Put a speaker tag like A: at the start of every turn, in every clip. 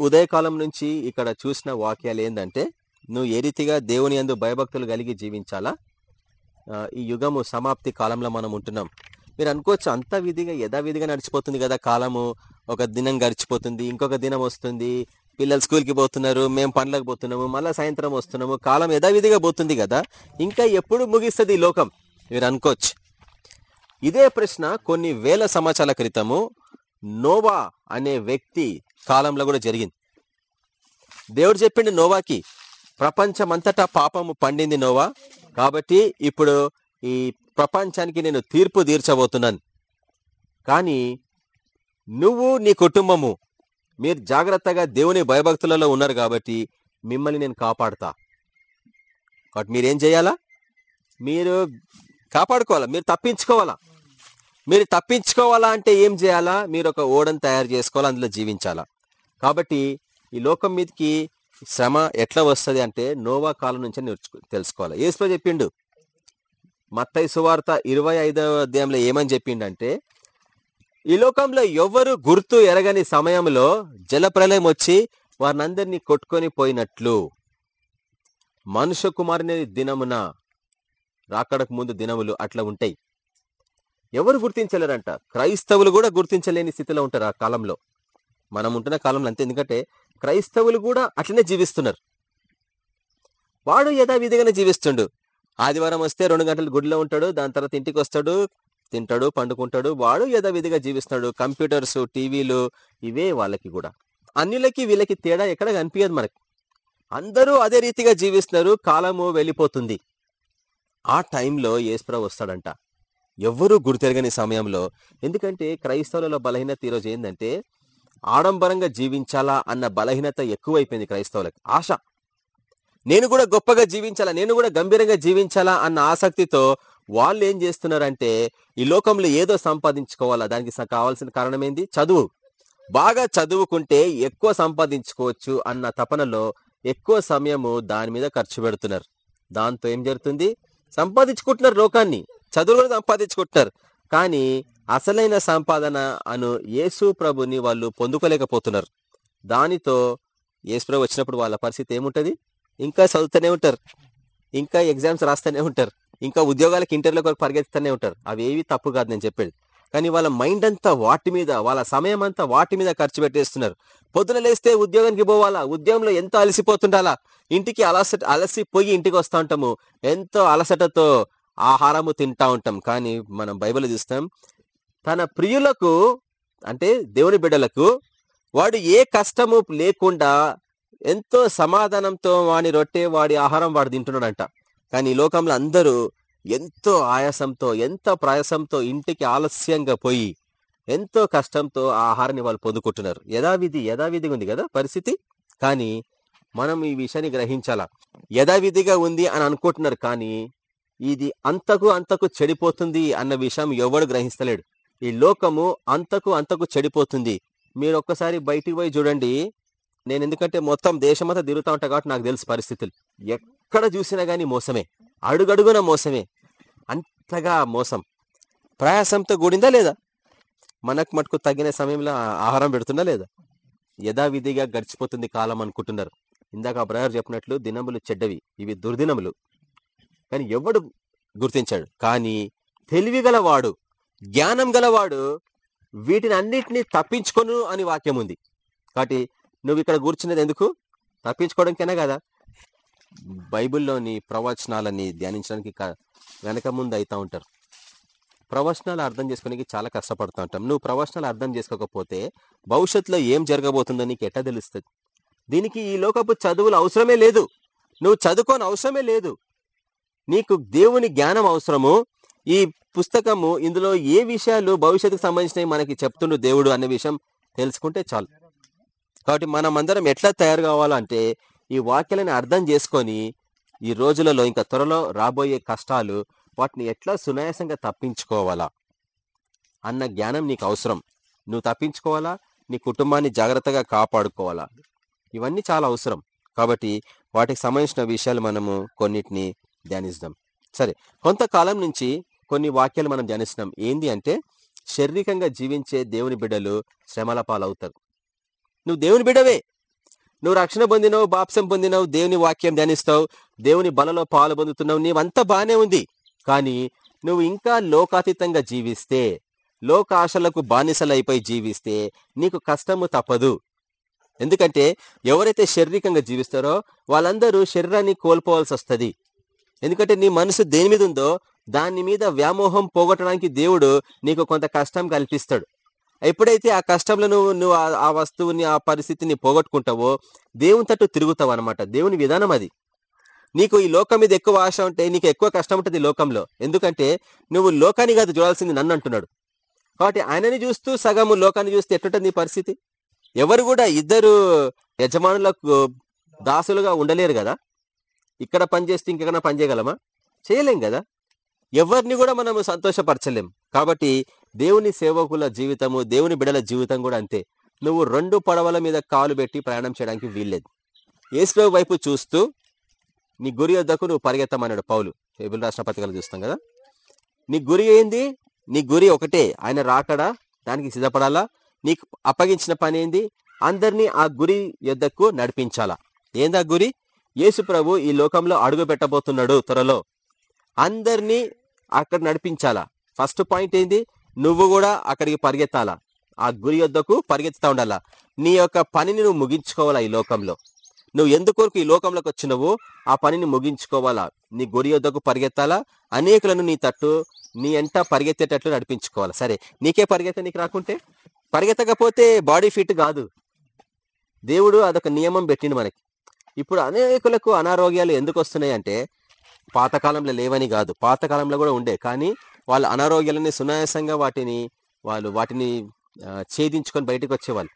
A: ఉదయకాలం నుంచి ఇక్కడ చూసిన వాక్యాలు ఏంటంటే నువ్వు ఏ రీతిగా దేవుని యందు భయభక్తులు కలిగి జీవించాలా? ఈ యుగము సమాప్తి కాలంలో మనం ఉంటున్నాం. మీరు అనుకోవచ్చు అంత విధిగా యథావిధిగా నడిచిపోతుంది కదా కాలము. ఒక దినం గడిచిపోతుంది ఇంకొక దినం వస్తుంది. పిల్లలు స్కూల్కి పోతున్నారు మేము పనులకు పోతున్నాము మళ్ళీ సాయంత్రం వస్తున్నాము కాలం యథావిధిగా పోతుంది కదా. ఇంకా ఎప్పుడు ముగిస్తుంది ఈ లోకం? మీరు అనుకోవచ్చు. ఇదే ప్రశ్న కొన్ని వేల సంవత్సరాల క్రితము నోవా అనే వ్యక్తి కాలంలో కూడా జరిగింది. దేవుడు చెప్పిండు నోవాకి ప్రపంచమంతటా పాపము పండింది నోవా కాబట్టి ఇప్పుడు ఈ ప్రపంచానికి నేను తీర్పు తీర్చబోతున్నాను. కానీ నువ్వు నీ కుటుంబము మీరు జాగ్రత్తగా దేవుని భయభక్తులలో ఉన్నారు కాబట్టి మిమ్మల్ని నేను కాపాడుతా. కాబట్టి మీరేం చేయాలా? మీరు కాపాడుకోవాలా? మీరు తప్పించుకోవాలా? మీరు తప్పించుకోవాలా అంటే ఏం చేయాలా? మీరు ఒక ఓడను తయారు చేసుకోవాలా? అందులో జీవించాలా? కాబట్టి ఈ లోకం మీదకి శ్రమ ఎట్లా వస్తుంది అంటే నోవా కాలం నుంచి నేర్చుకు తెలుసుకోవాలి. ఏసులో చెప్పిండు మత్తయి సువార్త ఇరవై ఐదవ అధ్యాయంలో ఏమని చెప్పిండంటే ఈ లోకంలో ఎవరు గుర్తు ఎరగని సమయంలో జలప్రలయం వచ్చి వారినందరినీ కొట్టుకొని పోయినట్లు. మనుష్య కుమారుని దినమున రాకడకు ముందు దినములు అట్లా ఉంటాయి. ఎవరు గుర్తించలేరంట. క్రైస్తవులు కూడా గుర్తించలేని స్థితిలో ఉంటారు ఆ కాలంలో. మనం ఉంటున్న కాలంలో అంతే. ఎందుకంటే క్రైస్తవులు కూడా అట్లనే జీవిస్తున్నారు. వాడు యథావిధిగానే జీవిస్తుండు. ఆదివారం వస్తే రెండు గంటలు గుడిలో ఉంటాడు దాని తర్వాత ఇంటికి వస్తాడు తింటాడు పండుకుంటాడు. వాడు యథావిధిగా జీవిస్తున్నాడు. కంప్యూటర్స్ టీవీలు ఇవే వాళ్ళకి కూడా. అన్యులకి వీళ్ళకి తేడా ఎక్కడ కనిపించదు మనకి. అందరూ అదే రీతిగా జీవిస్తున్నారు. కాలము వెళ్ళిపోతుంది. ఆ టైంలో ఏసుప్రభు వస్తాడంట. ఎవ్వరూ గుర్తెరగని సమయంలో. ఎందుకంటే క్రైస్తవులలో బలహీనత ఈరోజు ఏంటంటే ఆడంబరంగా జీవించాలా అన్న బలహీనత ఎక్కువైపోయింది క్రైస్తవులకు. ఆశ. నేను కూడా గొప్పగా జీవించాలా నేను కూడా గంభీరంగా జీవించాలా అన్న ఆసక్తితో వాళ్ళు ఏం చేస్తున్నారంటే ఈ లోకంలో ఏదో సంపాదించుకోవాలా దానికి స- కావాల్సిన కారణం ఏంది చదువు. బాగా చదువుకుంటే ఎక్కువ సంపాదించుకోవచ్చు అన్న తపనలో ఎక్కువ సమయము దాని మీద ఖర్చు పెడుతున్నారు. దాంతో ఏం జరుగుతుంది? సంపాదించుకుంటున్నారు లోకాన్ని. చదువు కూడా సంపాదించుకుంటున్నారు. కానీ అసలైన సంపాదన అను యేసు ప్రభుని వాళ్ళు పొందుకోలేకపోతున్నారు. దానితో యేసు ప్రభు వచ్చినప్పుడు వాళ్ళ పరిస్థితి ఏముంటుంది? ఇంకా చదువుతూనే ఉంటారు. ఇంకా ఎగ్జామ్స్ రాస్తూనే ఉంటారు. ఇంకా ఉద్యోగాలకు ఇంటర్లో కొరకు పరిగెత్తుతూనే ఉంటారు. అవి ఏవి తప్పు కాదు నేను చెప్పేది. కానీ వాళ్ళ మైండ్ అంతా వాటి మీద వాళ్ళ సమయం అంతా వాటి మీద ఖర్చు పెట్టేస్తున్నారు. పొద్దున లేస్తే ఉద్యోగానికి పోవాలా? ఉద్యోగంలో ఎంతో అలసిపోతుండాలా? ఇంటికి అలసట అలసిపోయి ఇంటికి వస్తూ ఉంటాము. ఎంతో అలసటతో ఆహారము తింటా ఉంటాం. కానీ మనం బైబిల్ చూస్తాం తన ప్రియులకు అంటే దేవుని బిడ్డలకు వాడు ఏ కష్టము లేకుండా ఎంతో సమాధానంతో వాడి రొట్టె వాడి ఆహారం వాడు తింటున్నాడంట. కానీ ఈ లోకంలో అందరూ ఎంతో ఆయాసంతో ఎంత ప్రయాసంతో ఇంటికి ఆలస్యంగా పోయి ఎంతో కష్టంతో ఆ ఆహారాన్ని వాళ్ళు పొందుకుంటున్నారు. యథావిధి యథావిధిగా ఉంది కదా పరిస్థితి? కానీ మనం ఈ విషయాన్ని గ్రహించాలా. యథావిధిగా ఉంది అని అనుకుంటున్నారు కానీ ఇది అంతకు అంతకు చెడిపోతుంది అన్న విషయం ఎవడు గ్రహిస్తలేడు. ఈ లోకము అంతకు అంతకు చెడిపోతుంది. మీరు ఒక్కసారి బయటికి పోయి చూడండి. నేను ఎందుకంటే మొత్తం దేశమంతా తిరుగుతూ ఉంటా కాబట్టి నాకు తెలుసు పరిస్థితులు. ఎక్కడ చూసినా కానీ మోసమే. అడుగడుగున మోసమే. అంతగా మోసం. ప్రయాసంతో కూడిందా లేదా? మనకు మటుకు తగిన సమయంలో ఆహారం పెడుతుందా లేదా? యథావిధిగా గడిచిపోతుంది కాలం అనుకుంటున్నారు. ఇందాక బ్రదర్ చెప్పినట్లు దినములు చెడ్డవి. ఇవి దుర్దినములు. కానీ ఎవడు గుర్తించాడు? కానీ తెలివిగలవాడు. జ్ఞానం గలవాడు వీటిని అన్నిటినీ తప్పించుకొను అని వాక్యం ఉంది కాబట్టి నువ్వు ఇక్కడ కూర్చున్నది ఎందుకు? తప్పించుకోవడానికైనా కదా? బైబిల్లోని ప్రవచనాలని ధ్యానించడానికి వెనక ముందు అవుతూ ఉంటారు. ప్రవచనాలు అర్థం చేసుకోనికి చాలా కష్టపడుతూ ఉంటాం. నువ్వు ప్రవచనాలు అర్థం చేసుకోకపోతే భవిష్యత్తులో ఏం జరగబోతుందో నీకు ఎట్టా తెలుస్తుంది? దీనికి ఈ లోకపు చదువులు అవసరమే లేదు. నువ్వు చదువుకోని అవసరమే లేదు. నీకు దేవుని జ్ఞానం అవసరము. ఈ పుస్తకము ఇందులో ఏ విషయాలు భవిష్యత్తుకు సంబంధించినవి మనకి చెప్తుండు దేవుడు అనే విషయం తెలుసుకుంటే చాలు. కాబట్టి మనం అందరం ఎట్లా తయారు కావాలంటే ఈ వాక్యాలను అర్థం చేసుకొని ఈ రోజులలో ఇంకా త్వరలో రాబోయే కష్టాలు వాటిని ఎట్లా సునాయాసంగా తప్పించుకోవాలా అన్న జ్ఞానం నీకు అవసరం. నువ్వు తప్పించుకోవాలా? నీ కుటుంబాన్ని జాగ్రత్తగా కాపాడుకోవాలా? ఇవన్నీ చాలా అవసరం. కాబట్టి వాటికి సంబంధించిన విషయాలు మనము కొన్నిటిని ధ్యానిస్తాం సరే కొంతకాలం నుంచి కొన్ని వాక్యాలు మనం ధ్యానిస్తున్నాం. ఏంది అంటే శారీరకంగా జీవించే దేవుని బిడ్డలు శ్రమల పాలవుతారు. నువ్వు దేవుని బిడ్డవే. నువ్వు రక్షణ పొందినవు బాప్సం పొందినవు దేవుని వాక్యం ధ్యానిస్తావు దేవుని బలలో పాలు పొందుతున్నావు నీవంతా బానే ఉంది. కానీ నువ్వు ఇంకా లోకాతీతంగా జీవిస్తే లోకాశలకు బానిసలైపోయి జీవిస్తే నీకు కష్టము తప్పదు. ఎందుకంటే ఎవరైతే శారీరకంగా జీవిస్తారో వాళ్ళందరూ శరీరాన్ని కోల్పోవాల్సి వస్తుంది ఎందుకంటే నీ మనసు దేని మీద ఉందో దాని మీద వ్యామోహం పోగొట్టడానికి దేవుడు నీకు కొంత కష్టం కల్పిస్తాడు. ఎప్పుడైతే ఆ కష్టంలో నువ్వు నువ్వు ఆ- వస్తువుని ఆ పరిస్థితిని పోగొట్టుకుంటావో దేవుని తట్టు తిరుగుతావు అనమాట దేవుని విధానం అది. నీకు ఈ లోకం మీద ఎక్కువ ఆశ ఉంటే నీకు ఎక్కువ కష్టం ఉంటుంది ఈ లోకంలో. ఎందుకంటే నువ్వు లోకాన్ని కాదు చూడాల్సింది నన్ను అంటున్నాడు. కాబట్టి ఆయనని చూస్తూ సగము లోకాన్ని చూస్తే ఎట్లుంటుంది నీ పరిస్థితి? ఎవరు కూడా ఇద్దరు యజమానులకు దాసులుగా ఉండలేరు కదా? ఇక్కడ పని చేస్తే ఇంకెక్కడ పని చేయగలమా? చేయలేం కదా. ఎవరిని కూడా మనము సంతోషపరచలేం. కాబట్టి దేవుని సేవకుల జీవితము దేవుని బిడల జీవితం కూడా అంతే. నువ్వు రెండు పడవల మీద కాలు పెట్టి ప్రయాణం చేయడానికి వీల్లేదు. ఏసులో వైపు చూస్తూ నీ గురి వద్దకు నువ్వు పరిగెత్తమన్నాడు పౌలు. ఏబుల్ రాష్ట్ర పత్రికలు చూస్తాం కదా. నీ గురి ఏంది? నీ గురి ఒకటే. ఆయన రాకడా? దానికి సిద్ధపడాలా? నీకు అప్పగించిన పని ఏంది? అందరినీ ఆ గురి యొద్దకు నడిపించాలా? ఏందా గురి? యేసు ప్రభు ఈ లోకంలో అడుగు పెట్టబోతున్నాడు త్వరలో. అందరినీ అక్కడ నడిపించాలా? ఫస్ట్ పాయింట్ ఏంది? నువ్వు కూడా అక్కడికి పరిగెత్తాలా? ఆ గురి యొద్దకు పరిగెత్తుతా ఉండాలా? నీ యొక్క పనిని నువ్వు ముగించుకోవాలా ఈ లోకంలో? నువ్వు ఎందుకొరకు ఈ లోకంలోకి వచ్చినవు? ఆ పనిని ముగించుకోవాలా? నీ గురి యొద్దకు పరిగెత్తాలా? అనేకులను నీ తట్టు నీ ఎంట పరిగెత్తేటట్లు నడిపించుకోవాలా? సరే నీకే పరిగెత్త నీకు రాకుంటే? పరిగెత్తకపోతే బాడీ ఫిట్ కాదు. దేవుడు అదొక నియమం పెట్టిండు మనకి. ఇప్పుడు అనేకులకు అనారోగ్యాలు ఎందుకు వస్తున్నాయి అంటే పాతకాలంలో లేవని కాదు. పాతకాలంలో కూడా ఉండే. కానీ వాళ్ళ అనారోగ్యాలని సునాయాసంగా వాటిని వాళ్ళు వాటిని ఛేదించుకొని బయటకు వచ్చేవాళ్ళు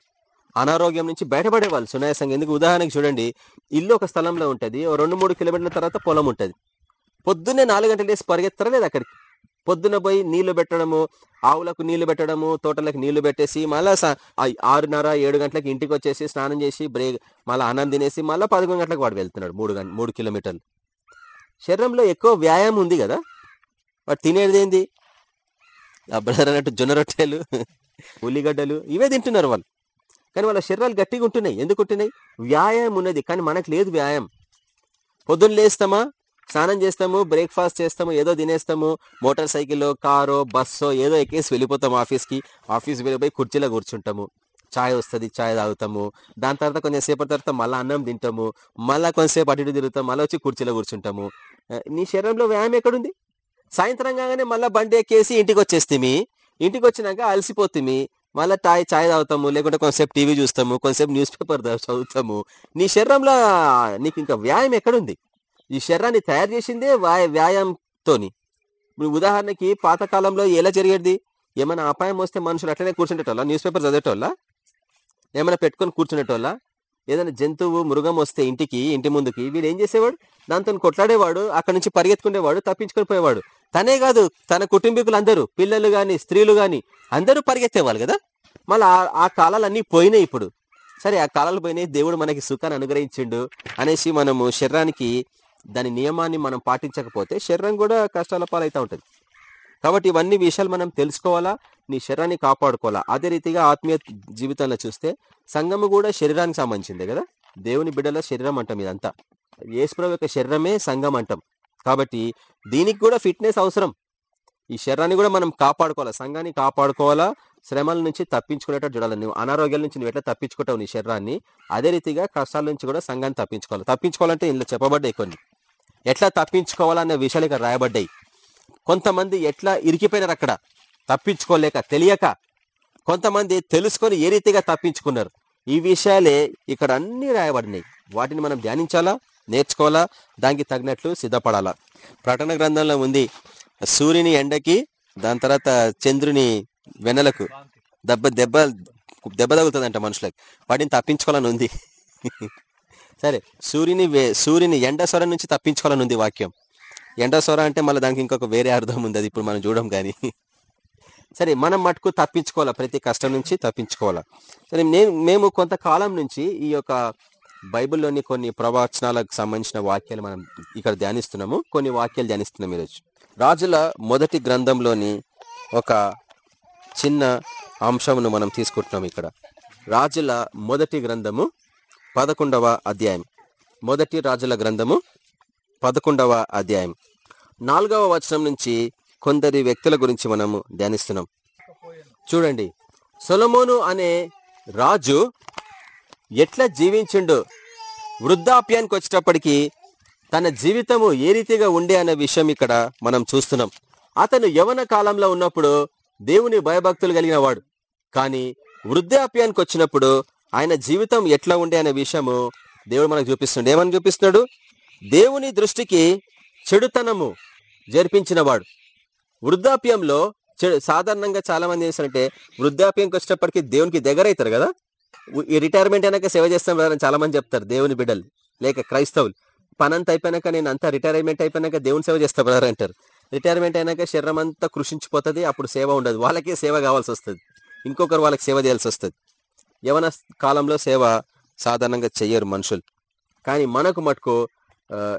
A: అనారోగ్యం నుంచి బయటపడేవాళ్ళు సునాయాసంగా. ఎందుకు? ఉదాహరణకు చూడండి. ఇల్లు ఒక స్థలంలో ఉంటుంది. ఓ రెండు మూడు కిలోమీటర్ల తర్వాత పొలం ఉంటుంది. పొద్దున్నే నాలుగు గంటలు వేసి పరిగెత్తరా లేదు అక్కడికి పొద్దున పోయి నీళ్ళు పెట్టడము ఆవులకు నీళ్ళు పెట్టడము తోటలకు నీళ్ళు పెట్టేసి మళ్ళా ఆరున్నర ఏడు గంటలకు ఇంటికి వచ్చేసి స్నానం చేసి బ్రేక్ మళ్ళీ అన్నం తినేసి మళ్ళీ పదకొండు గంటలకు వాడు వెళ్తున్నాడు మూడు గంట మూడు కిలోమీటర్లు. శరీరంలో ఎక్కువ వ్యాయామం ఉంది కదా? వాడు తినేది ఏంది? ఆ బ్రదర్ అన్నట్టు జొన్న రొట్టెలు ఉల్లిగడ్డలు ఇవే తింటున్నారు వాళ్ళు. కానీ వాళ్ళ శరీరాలు గట్టిగా ఉంటున్నాయి ఎందుకు ఉంటున్నాయి? వ్యాయామం ఉన్నది. కానీ మనకు లేదు వ్యాయామం. పొద్దున్న లేస్తామా? స్నానం చేస్తాము బ్రేక్ఫాస్ట్ చేస్తాము ఏదో తినేస్తాము. మోటార్ సైకిల్లో కారో బస్సో ఏదో ఎక్కేసి వెళ్ళిపోతాము ఆఫీస్కి. ఆఫీస్ వెళ్ళిపోయి కుర్చీలో కూర్చుంటాము. చాయ్ వస్తుంది చాయ్ తాగుతాము. దాని తర్వాత కొంచెం సేపటి తర్వాత మళ్ళీ అన్నం తింటాము. మళ్ళీ కొంచెంసేపు అటు ఇటు తిరుగుతాం మళ్ళీ వచ్చి కుర్చీలో కూర్చుంటాము. నీ శరీరంలో వ్యాయామం ఎక్కడుంది? సాయంత్రం కాగానే మళ్ళీ బండి ఎక్కేసి ఇంటికి వచ్చేస్తామి. ఇంటికి వచ్చినాక అలసిపోతుంది మళ్ళీ టాయ్ చాయ్ తాగుతాము లేకుంటే కొంతసేపు టీవీ చూస్తాము కొంతసేపు న్యూస్ పేపర్ చదువుతాము. నీ శరీరంలో నీకు ఇంకా వ్యాయామం ఎక్కడుంది? ఈ శరీరాన్ని తయారు చేసిందే వాయ వ్యాయామంతోని. ఇప్పుడు ఉదాహరణకి పాతకాలంలో ఎలా జరిగేది? ఏమైనా అపాయం వస్తే మనుషులు అట్లనే కూర్చుంటేటోళ్ళ న్యూస్ పేపర్ చదివేటోళ్ళ? ఏమైనా పెట్టుకొని కూర్చునేటోళ్ళ ఏదైనా జంతువు మృగం వస్తే ఇంటికి ఇంటి ముందుకి వీడు ఏం చేసేవాడు? దాంతో కొట్లాడేవాడు అక్కడి నుంచి పరిగెత్తుకునేవాడు తప్పించుకొని పోయేవాడు. తనే కాదు తన కుటుంబీకులు అందరూ పిల్లలు కానీ స్త్రీలు కానీ అందరూ పరిగెత్తేవాళ్ళు కదా? మళ్ళీ ఆ- ఆ కాలాలన్నీ పోయినాయి ఇప్పుడు. సరే ఆ కాలాలు పోయినాయి దేవుడు మనకి సుఖాన్ని అనుగ్రహించిండు అనేసి మనము శరీరానికి దాని నియమాన్ని మనం పాటించకపోతే శరీరం కూడా కష్టాల పాలైతా ఉంటుంది. కాబట్టి ఇవన్నీ విషయాలు మనం తెలుసుకోవాలా? నీ శరీరాన్ని కాపాడుకోవాలా? అదే రీతిగా ఆత్మీయ జీవితంలో చూస్తే సంఘము కూడా శరీరానికి సంబంధించిందే కదా? దేవుని బిడ్డల శరీరం అంటాం ఇదంతా. ఏసుప్రభు యొక్క శరీరమే సంఘం అంటాం. కాబట్టి దీనికి కూడా ఫిట్నెస్ అవసరం. ఈ శరీరాన్ని కూడా మనం కాపాడుకోవాలా? సంఘాన్ని కాపాడుకోవాలా? శ్రమల నుంచి తప్పించుకునేటట్టు చూడాలి? నువ్వు అనారోగ్యాల నుంచి నువ్వు ఎట్లా తప్పించుకుంటావు నీ శరీరాన్ని? అదే రీతిగా కష్టాల నుంచి కూడా సంఘాన్ని తప్పించుకోవాలి? తప్పించుకోవాలంటే ఇందులో చెప్పబడ్డాయి కొన్ని. ఎట్లా తప్పించుకోవాలన్న విషయాలు ఇక్కడ రాయబడ్డాయి. కొంతమంది ఎట్లా ఇరికిపోయినారు అక్కడ? తప్పించుకోలేక తెలియక. కొంతమంది తెలుసుకొని ఏ రీతిగా తప్పించుకున్నారు? ఈ విషయాలే ఇక్కడ అన్ని రాయబడినాయి. వాటిని మనం ధ్యానించాలా? నేర్చుకోవాలా? దానికి తగినట్లు సిద్ధపడాలా? ప్రకటన గ్రంథంలో ఉంది సూర్యుని ఎండకి దాని తర్వాత చంద్రుని వెన్నెలకు. దెబ్బ దెబ్బ దెబ్బ తగులుతుందంట మనుషులకు. వాటిని తప్పించుకోవాలని ఉంది. సరే సూర్యుని వే- సూర్యుని ఎండస్వరం నుంచి తప్పించుకోవాలని ఉంది వాక్యం. ఎండస్వరం అంటే మళ్ళీ దానికి ఇంకొక వేరే అర్థం ఉంది అది ఇప్పుడు మనం చూడం కానీ. సరే మనం మటుకు తప్పించుకోవాలా? ప్రతి కష్టం నుంచి తప్పించుకోవాలా? సరే నేను మేము కొంతకాలం నుంచి ఈ యొక్క బైబిల్లోని కొన్ని ప్రవచనాలకు సంబంధించిన వాక్యాలు మనం ఇక్కడ ధ్యానిస్తున్నాము. కొన్ని వాక్యాలు ధ్యానిస్తున్నాం ఈరోజు. రాజుల మొదటి గ్రంథంలోని ఒక చిన్న అంశమును మనం తీసుకుంటున్నాం ఇక్కడ. రాజుల మొదటి గ్రంథము పదకొండవ అధ్యాయం. మొదటి రాజుల గ్రంథము పదకొండవ అధ్యాయం. నాలుగవ వచనం నుంచి కొందరి వ్యక్తుల గురించి మనము ధ్యానిస్తున్నాం. చూడండి. సొలమోను అనే రాజు ఎట్లా జీవించిండు? వృద్ధాప్యానికి వచ్చేటప్పటికీ తన జీవితము ఏ రీతిగా ఉండే అనే విషయం ఇక్కడ మనం చూస్తున్నాం. అతను యవన కాలంలో ఉన్నప్పుడు దేవుని భయభక్తులు కలిగిన వాడు. కానీ వృద్ధాప్యానికి వచ్చినప్పుడు ఆయన జీవితం ఎట్లా ఉండే అనే విషయము దేవుడు మనకు చూపిస్తుండే ఏమని చూపిస్తున్నాడు? దేవుని దృష్టికి చెడుతనము జరిపించినవాడు. వృద్ధాప్యంలో చెడు సాధారణంగా చాలా మంది చేస్తారంటే వృద్ధాప్యంకి వచ్చేటప్పటికి దేవునికి దగ్గర అవుతారు కదా ఈ రిటైర్మెంట్ అయినాక సేవ చేస్తాం కదా చాలా మంది చెప్తారు దేవుని బిడ్డలు లేక క్రైస్తవులు. పనంత అయిపోయినాక నేను అంతా రిటైర్మెంట్ అయిపోయినాక దేవుని సేవ చేస్తా బ్రదర్ అంటారు. రిటైర్మెంట్ అయినాక శరీరం అంతా కృషించిపోతుంది అప్పుడు సేవ ఉండదు. వాళ్ళకే సేవ కావాల్సి వస్తుంది ఇంకొకరు వాళ్ళకి సేవ చేయాల్సి వస్తుంది యవన కాలంలో సేవ సాధారణంగా చెయ్యరు మనుషులు. కానీ మనకు మటుకు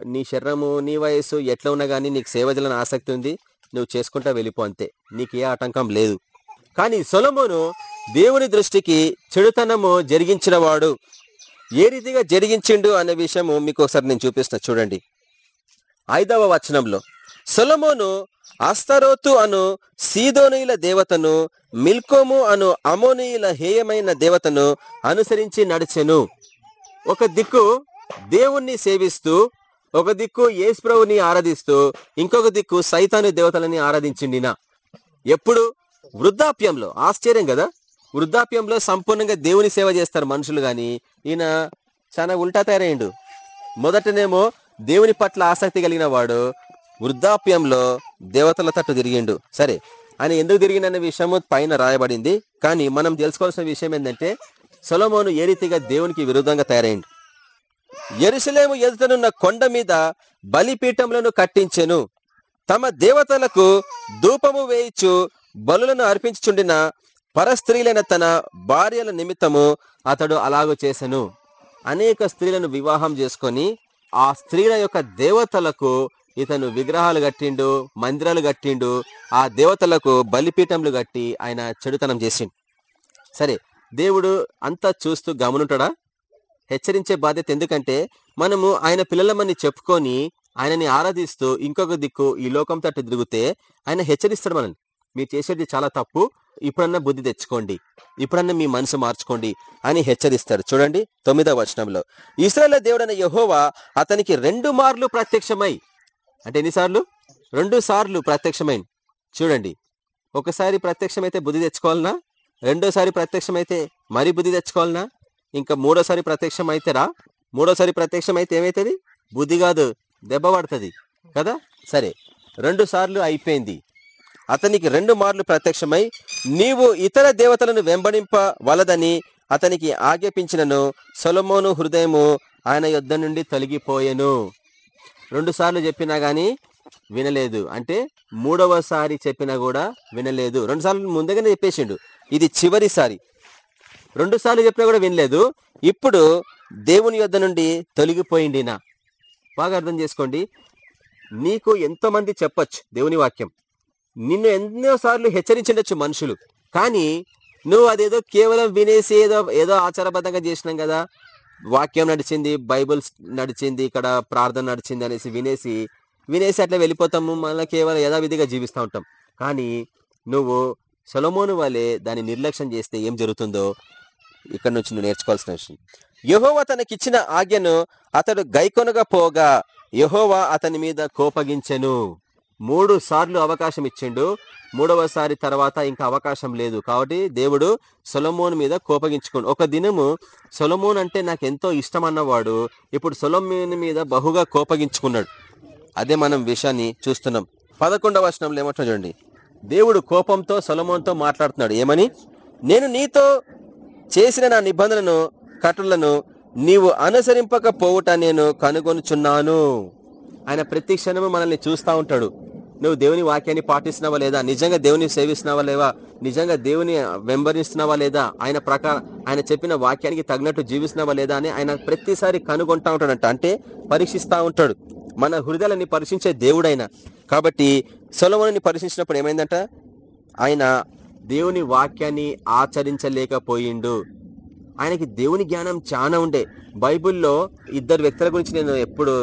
A: నీ శరీరము నీ వయసు ఎట్లా ఉన్నా కానీ నీకు సేవ చేయాలని ఆసక్తి ఉంది నువ్వు చేసుకుంటా వెళ్ళిపో అంతే. నీకు ఏ ఆటంకం లేదు. కానీ సొలమోను దేవుని దృష్టికి చెడుతనము జరిగించిన వాడు. ఏ రీతిగా జరిగించిండు అనే విషయము మీకు ఒకసారి నేను చూపిస్తున్నా చూడండి. ఐదవ వచనంలో సొలమోను అస్తరోతు అను సీదోనీయుల దేవతను మిల్కోము అను అమోనీయుల హేయమైన దేవతను అనుసరించి నడిచెను. ఒక దిక్కు దేవుణ్ణి సేవిస్తూ ఒక దిక్కు యేసుప్రభుని ఆరాధిస్తూ ఇంకొక దిక్కు సైతాను దేవతలని ఆరాధించిండిన. ఎప్పుడు? వృద్ధాప్యంలో. ఆశ్చర్యం కదా? వృద్ధాప్యంలో సంపూర్ణంగా దేవుని సేవ చేస్తారు మనుషులు కానీ ఈయన చాలా ఉల్టా తయారయ్యండు. మొదటనేమో దేవుని పట్ల ఆసక్తి కలిగిన వాడు వృద్ధాప్యంలో దేవతల తట్టు తిరిగిండు. సరే ఆయన ఎందుకు తిరిగిందనే విషయము పైన రాయబడింది. కానీ మనం తెలుసుకోవాల్సిన విషయం ఏంటంటే సొలమోను ఏ రీతిగా దేవునికి విరుద్ధంగా తయారైండు. ఎరుసలేము ఎదుటనున్న కొండ మీద బలిపీఠములను కట్టించెను. తమ దేవతలకు ధూపము వేయిచు బలులను అర్పించుచుండిన పరస్త్రీలైన తన భార్యల నిమిత్తము అతడు అలాగూ చేసెను. అనేక స్త్రీలను వివాహం చేసుకొని ఆ స్త్రీల యొక్క దేవతలకు ఇతను విగ్రహాలు కట్టిండు మందిరాలు కట్టిండు ఆ దేవతలకు బలిపీఠంలు కట్టి ఆయన చెడుతనం చేసిండు. సరే దేవుడు అంతా చూస్తూ గమనుంటాడా? హెచ్చరించే బాధ్యత ఎందుకంటే మనము ఆయన పిల్లలమని చెప్పుకొని ఆయనని ఆరాధిస్తూ ఇంకొక దిక్కు ఈ లోకం తట్టు తిరిగితే ఆయన హెచ్చరిస్తాడు మనల్ని. మీరు చేసేది చాలా తప్పు ఇప్పుడన్నా బుద్ధి తెచ్చుకోండి ఇప్పుడన్నా మీ మనసు మార్చుకోండి అని హెచ్చరిస్తాడు. చూడండి తొమ్మిదవ వచనంలో. ఇస్రాయల్ దేవుడైన యహోవా అతనికి రెండు మార్లు ప్రత్యక్షమై అంటే ఎన్నిసార్లు రెండు సార్లు ప్రత్యక్షమై చూడండి. ఒకసారి ప్రత్యక్షమైతే బుద్ధి తెచ్చుకోవాలనా? రెండోసారి ప్రత్యక్షమైతే మరీ బుద్ధి తెచ్చుకోవాలనా? ఇంకా మూడోసారి ప్రత్యక్షం అయితేరా మూడోసారి ప్రత్యక్షం అయితే ఏమైతుంది? బుద్ధి కాదు. దెబ్బ పడుతుంది. కదా? సరే. రెండు సార్లు అయిపోయింది. అతనికి రెండు మార్లు ప్రత్యక్షమై నీవు ఇతర దేవతలను వెంబడింపవలదని అతనికి ఆజ్ఞాపించినను. సొలమోను హృదయము ఆయన యుద్ధం నుండి తొలగిపోయెను. రెండు సార్లు చెప్పినా కానీ వినలేదు. అంటే మూడవసారి చెప్పినా కూడా వినలేదు. రెండుసార్లు ముందుగానే చెప్పేసిండు. ఇది చివరిసారి రెండు సార్లు చెప్పినా కూడా వినలేదు. ఇప్పుడు దేవుని యొద్ద నుండి తొలగిపోయిండినా. బాగా అర్థం చేసుకోండి. నీకు ఎంతోమంది చెప్పచ్చు చెప్పొచ్చు దేవుని వాక్యం. నిన్ను ఎన్నోసార్లు హెచ్చరించండొచ్చు మనుషులు. కానీ నువ్వు అదేదో కేవలం వినేసి ఏదో ఏదో ఆచారబద్ధంగా చేసినాం కదా. వాక్యం నడిచింది బైబుల్ నడిచింది ఇక్కడ ప్రార్థన నడిచింది అనేసి వినేసి వినేసి అట్లా వెళ్ళిపోతాము. మళ్ళీ కేవలం యథావిధిగా జీవిస్తూ ఉంటాం. కానీ నువ్వు సొలమోను వలె దాన్ని నిర్లక్ష్యం చేస్తే ఏం జరుగుతుందో ఇక్కడ నుంచి నువ్వు నేర్చుకోవాల్సిన విషయం. యహోవా తనకిచ్చిన ఆజ్ఞను అతడు గైకొనగా పోగా యహోవా అతని మీద కోపగించెను. మూడు సార్లు అవకాశం ఇచ్చిండు. మూడవసారి తర్వాత ఇంకా అవకాశం లేదు. కాబట్టి దేవుడు సొలమోన్ మీద కోపగించుకుని ఒక దినము సొలమోన్ అంటే నాకు ఎంతో ఇష్టం అన్నవాడు ఇప్పుడు సొలమోన్ మీద బహుగా కోపగించుకున్నాడు. అదే మనం విషయాన్ని చూస్తున్నాం. పదకొండవ వచనంలో ఏమంటున్నా చూడండి. దేవుడు కోపంతో సొలమోన్తో మాట్లాడుతున్నాడు. ఏమని? నేను నీతో చేసిన నా నిబంధనను కట్టులను నీవు అనుసరింపకపోవుట నేను కనుగొనుచున్నాను. ఆయన ప్రతి క్షణము మనల్ని చూస్తూ ఉంటాడు. నువ్వు దేవుని వాక్యాన్ని పాటిస్తున్నావా లేదా? నిజంగా దేవుని సేవిస్తున్నావా లేవా? నిజంగా దేవుని వెంబడిస్తున్నావా లేదా? ఆయన ప్రకారం ఆయన చెప్పిన వాక్యానికి తగినట్టు జీవిస్తున్నావా లేదా అని ఆయన ప్రతిసారి కనుగొంటా ఉంటాడంట. అంటే పరీక్షిస్తూ ఉంటాడు. మన హృదయాలని పరీక్షించే దేవుడైన. కాబట్టి సొలమోని పరీక్షించినప్పుడు ఏమైందంట? ఆయన దేవుని వాక్యాన్ని ఆచరించలేకపోయిండు. ఆయనకి దేవుని జ్ఞానం చాలా ఉండే. బైబిల్లో ఇద్దరు వ్యక్తుల గురించి నేను ఎప్పుడు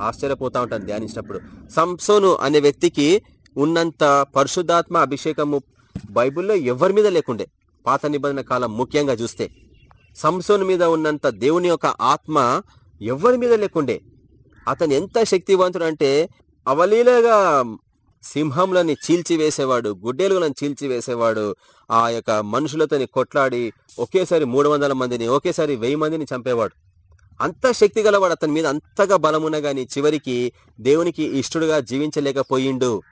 A: ఆశ్చర్యపోతా ఉంటాను ధ్యానించినప్పుడు. సంసోను అనే వ్యక్తికి ఉన్నంత పరిశుద్ధాత్మ అభిషేకము బైబిల్లో ఎవరి మీద లేకుండే? పాత నిబంధన కాలం ముఖ్యంగా చూస్తే. సంసోను మీద ఉన్నంత దేవుని యొక్క ఆత్మ ఎవరి మీద లేకుండే? అతను ఎంత శక్తివంతుడు అంటే అవలీలగా సింహంలని చీల్చివేసేవాడు గుడ్డేలుగులను చీల్చివేసేవాడు ఆ యొక్క మనుషులతోని కొట్లాడి ఒకేసారి మూడు వందల మందిని ఒకేసారి వెయ్యి మందిని చంపేవాడు. అంత శక్తి గలవాడు అతని మీద అంతగా బలమున్న గాని చివరికి దేవునికి ఇష్టడుగా జీవించలేకపోయిండు.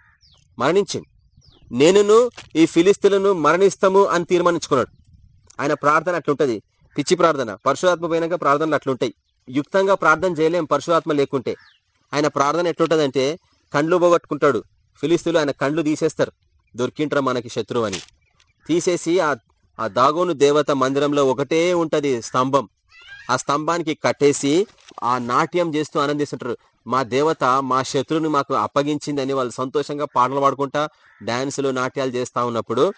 A: మరణించింది నేనును ఈ ఫిలిస్తులను మరణిస్తాము అని తీర్మానించుకున్నాడు. ఆయన ప్రార్థన అట్లుంటది. పిచ్చి ప్రార్థన. పరశురాత్మ పోయినాక ప్రార్థనలు అట్లుంటాయి. యుక్తంగా ప్రార్థన చేయలేం పరశురాత్మ లేకుంటే. ఆయన ప్రార్థన ఎట్లుంటుందంటే కండ్లు పోగొట్టుకుంటాడు. ఫిలిస్తులు ఆయన కండ్లు తీసేస్తారు. దొరికింటారు మనకి శత్రువు అని. తీసేసి ఆ ఆ దాగోను దేవత మందిరంలో ఒకటే ఉంటుంది స్తంభం. ఆ స్తంభానికి కట్టేసి ఆ నాట్యం చేస్తూ ఆనందిస్తుంటారు. మా దేవత మా శత్రువుని మాకు అప్పగించిందని వాళ్ళు సంతోషంగా పాటలు పాడుకుంటా డ్యాన్సులు నాట్యాలు చేస్తూ ఉన్నప్పుడు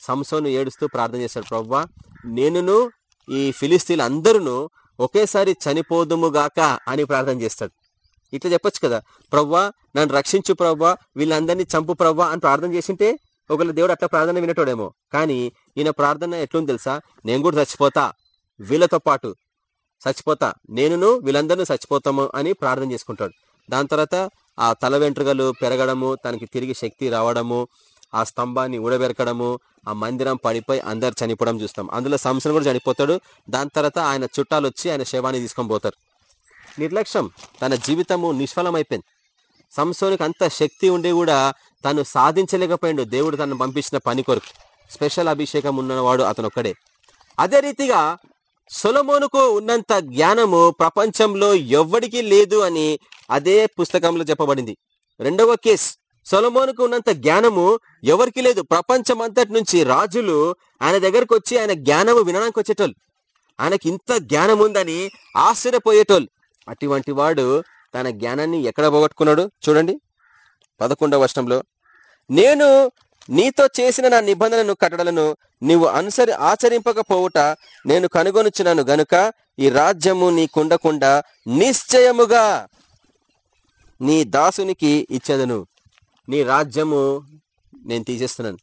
A: సంసోను ఏడుస్తూ ప్రార్థన చేస్తాడు. ప్రవ్వా నేనును ఈ ఫిలిస్తీన్లు అందరూ ఒకేసారి చనిపోదుముగాక అని ప్రార్థన చేస్తాడు. ఇట్లా చెప్పొచ్చు కదా. ప్రవ్వా నన్ను రక్షించు ప్రవ్వా వీళ్ళందరినీ చంపు ప్రవ్వా అని ప్రార్థన చేసింటే ఒకవేళ దేవుడు అట్లా ప్రార్థన వినటోడేమో. కానీ ఈయన ప్రార్థన ఎట్లుంది తెలుసా? నేను కూడా చచ్చిపోతా వీళ్ళతో పాటు చచ్చిపోతా నేనును వీళ్ళందరినీ చచ్చిపోతాము అని ప్రార్థన చేసుకుంటాడు. దాని తర్వాత ఆ తల వెంట్రుకలు పెరగడము తనకి తిరిగి శక్తి రావడము ఆ స్తంభాన్ని ఊడబెరకడము ఆ మందిరం పడిపోయి అందరు చనిపోవడం చూస్తాం. అందులో సంవత్సరం కూడా చనిపోతాడు. దాని తర్వాత ఆయన చుట్టాలు వచ్చి ఆయన శవాన్ని తీసుకొని పోతారు. నిర్లక్ష్యం. తన జీవితము నిష్ఫలమైపోయింది. సంసోనికి అంత శక్తి ఉండి కూడా తను సాధించలేకపోయాడు. దేవుడు తను పంపించిన పని కొరకు. స్పెషల్ అభిషేకం ఉన్నవాడు అతను ఒక్కడే అదే రీతిగా సొలమోనుకు ఉన్నంత జ్ఞానము ప్రపంచంలో ఎవ్వడికి లేదు అని అదే పుస్తకంలో చెప్పబడింది. రెండవ కేస్. సొలమోనుకు ఉన్నంత జ్ఞానము ఎవరికి లేదు. ప్రపంచం అంతటి నుంచి రాజులు ఆయన దగ్గరకు వచ్చి ఆయన జ్ఞానము వినడానికి వచ్చేటోళ్ళు ఆయనకి ఇంత జ్ఞానం ఉందని ఆశ్చర్యపోయేటోళ్ళు. అటువంటి వాడు తన జ్ఞానాన్ని ఎక్కడ పోగొట్టుకున్నాడు? చూడండి. పదకొండవ వర్షంలో నేను నీతో చేసిన నా నిబంధనను కట్టడలను నీవు అనుసరి ఆచరింపకపోవుట నేను కనుగొనుచున్నాను గనుక ఈ రాజ్యము నీకుండకుండా నిశ్చయముగా నీ దాసునికి ఇచ్చేదను. నీ రాజ్యము నేను తీసేస్తున్నాను.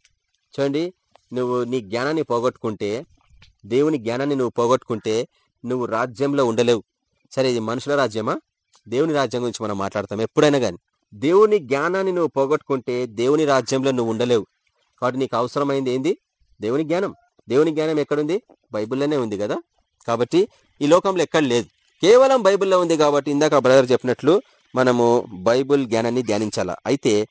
A: చూడండి. నువ్వు నీ జ్ఞానాన్ని పోగొట్టుకుంటే దేవుని జ్ఞానాన్ని నువ్వు పోగొట్టుకుంటే నువ్వు రాజ్యంలో ఉండలేవు. సరే ఇది మనుషుల రాజ్యమా? దేవుని రాజ్యం గురించి మనం మాట్లాడతాం ఎప్పుడైనా కానీ దేవుని జ్ఞానాన్ని నువ్వు పోగొట్టుకుంటే దేవుని రాజ్యంలో నువ్వు ఉండలేవు. కాబట్టి నీకు అవసరమైంది ఏంది? దేవుని జ్ఞానం. దేవుని జ్ఞానం ఎక్కడుంది? బైబిల్లోనే ఉంది కదా? కాబట్టి ఈ లోకంలో ఎక్కడ లేదు. కేవలం బైబిల్లో ఉంది కాబట్టి ఇందాక బ్రదర్ చెప్పినట్లు మనము బైబిల్ జ్ఞానాన్ని ధ్యానించాలా? అయితే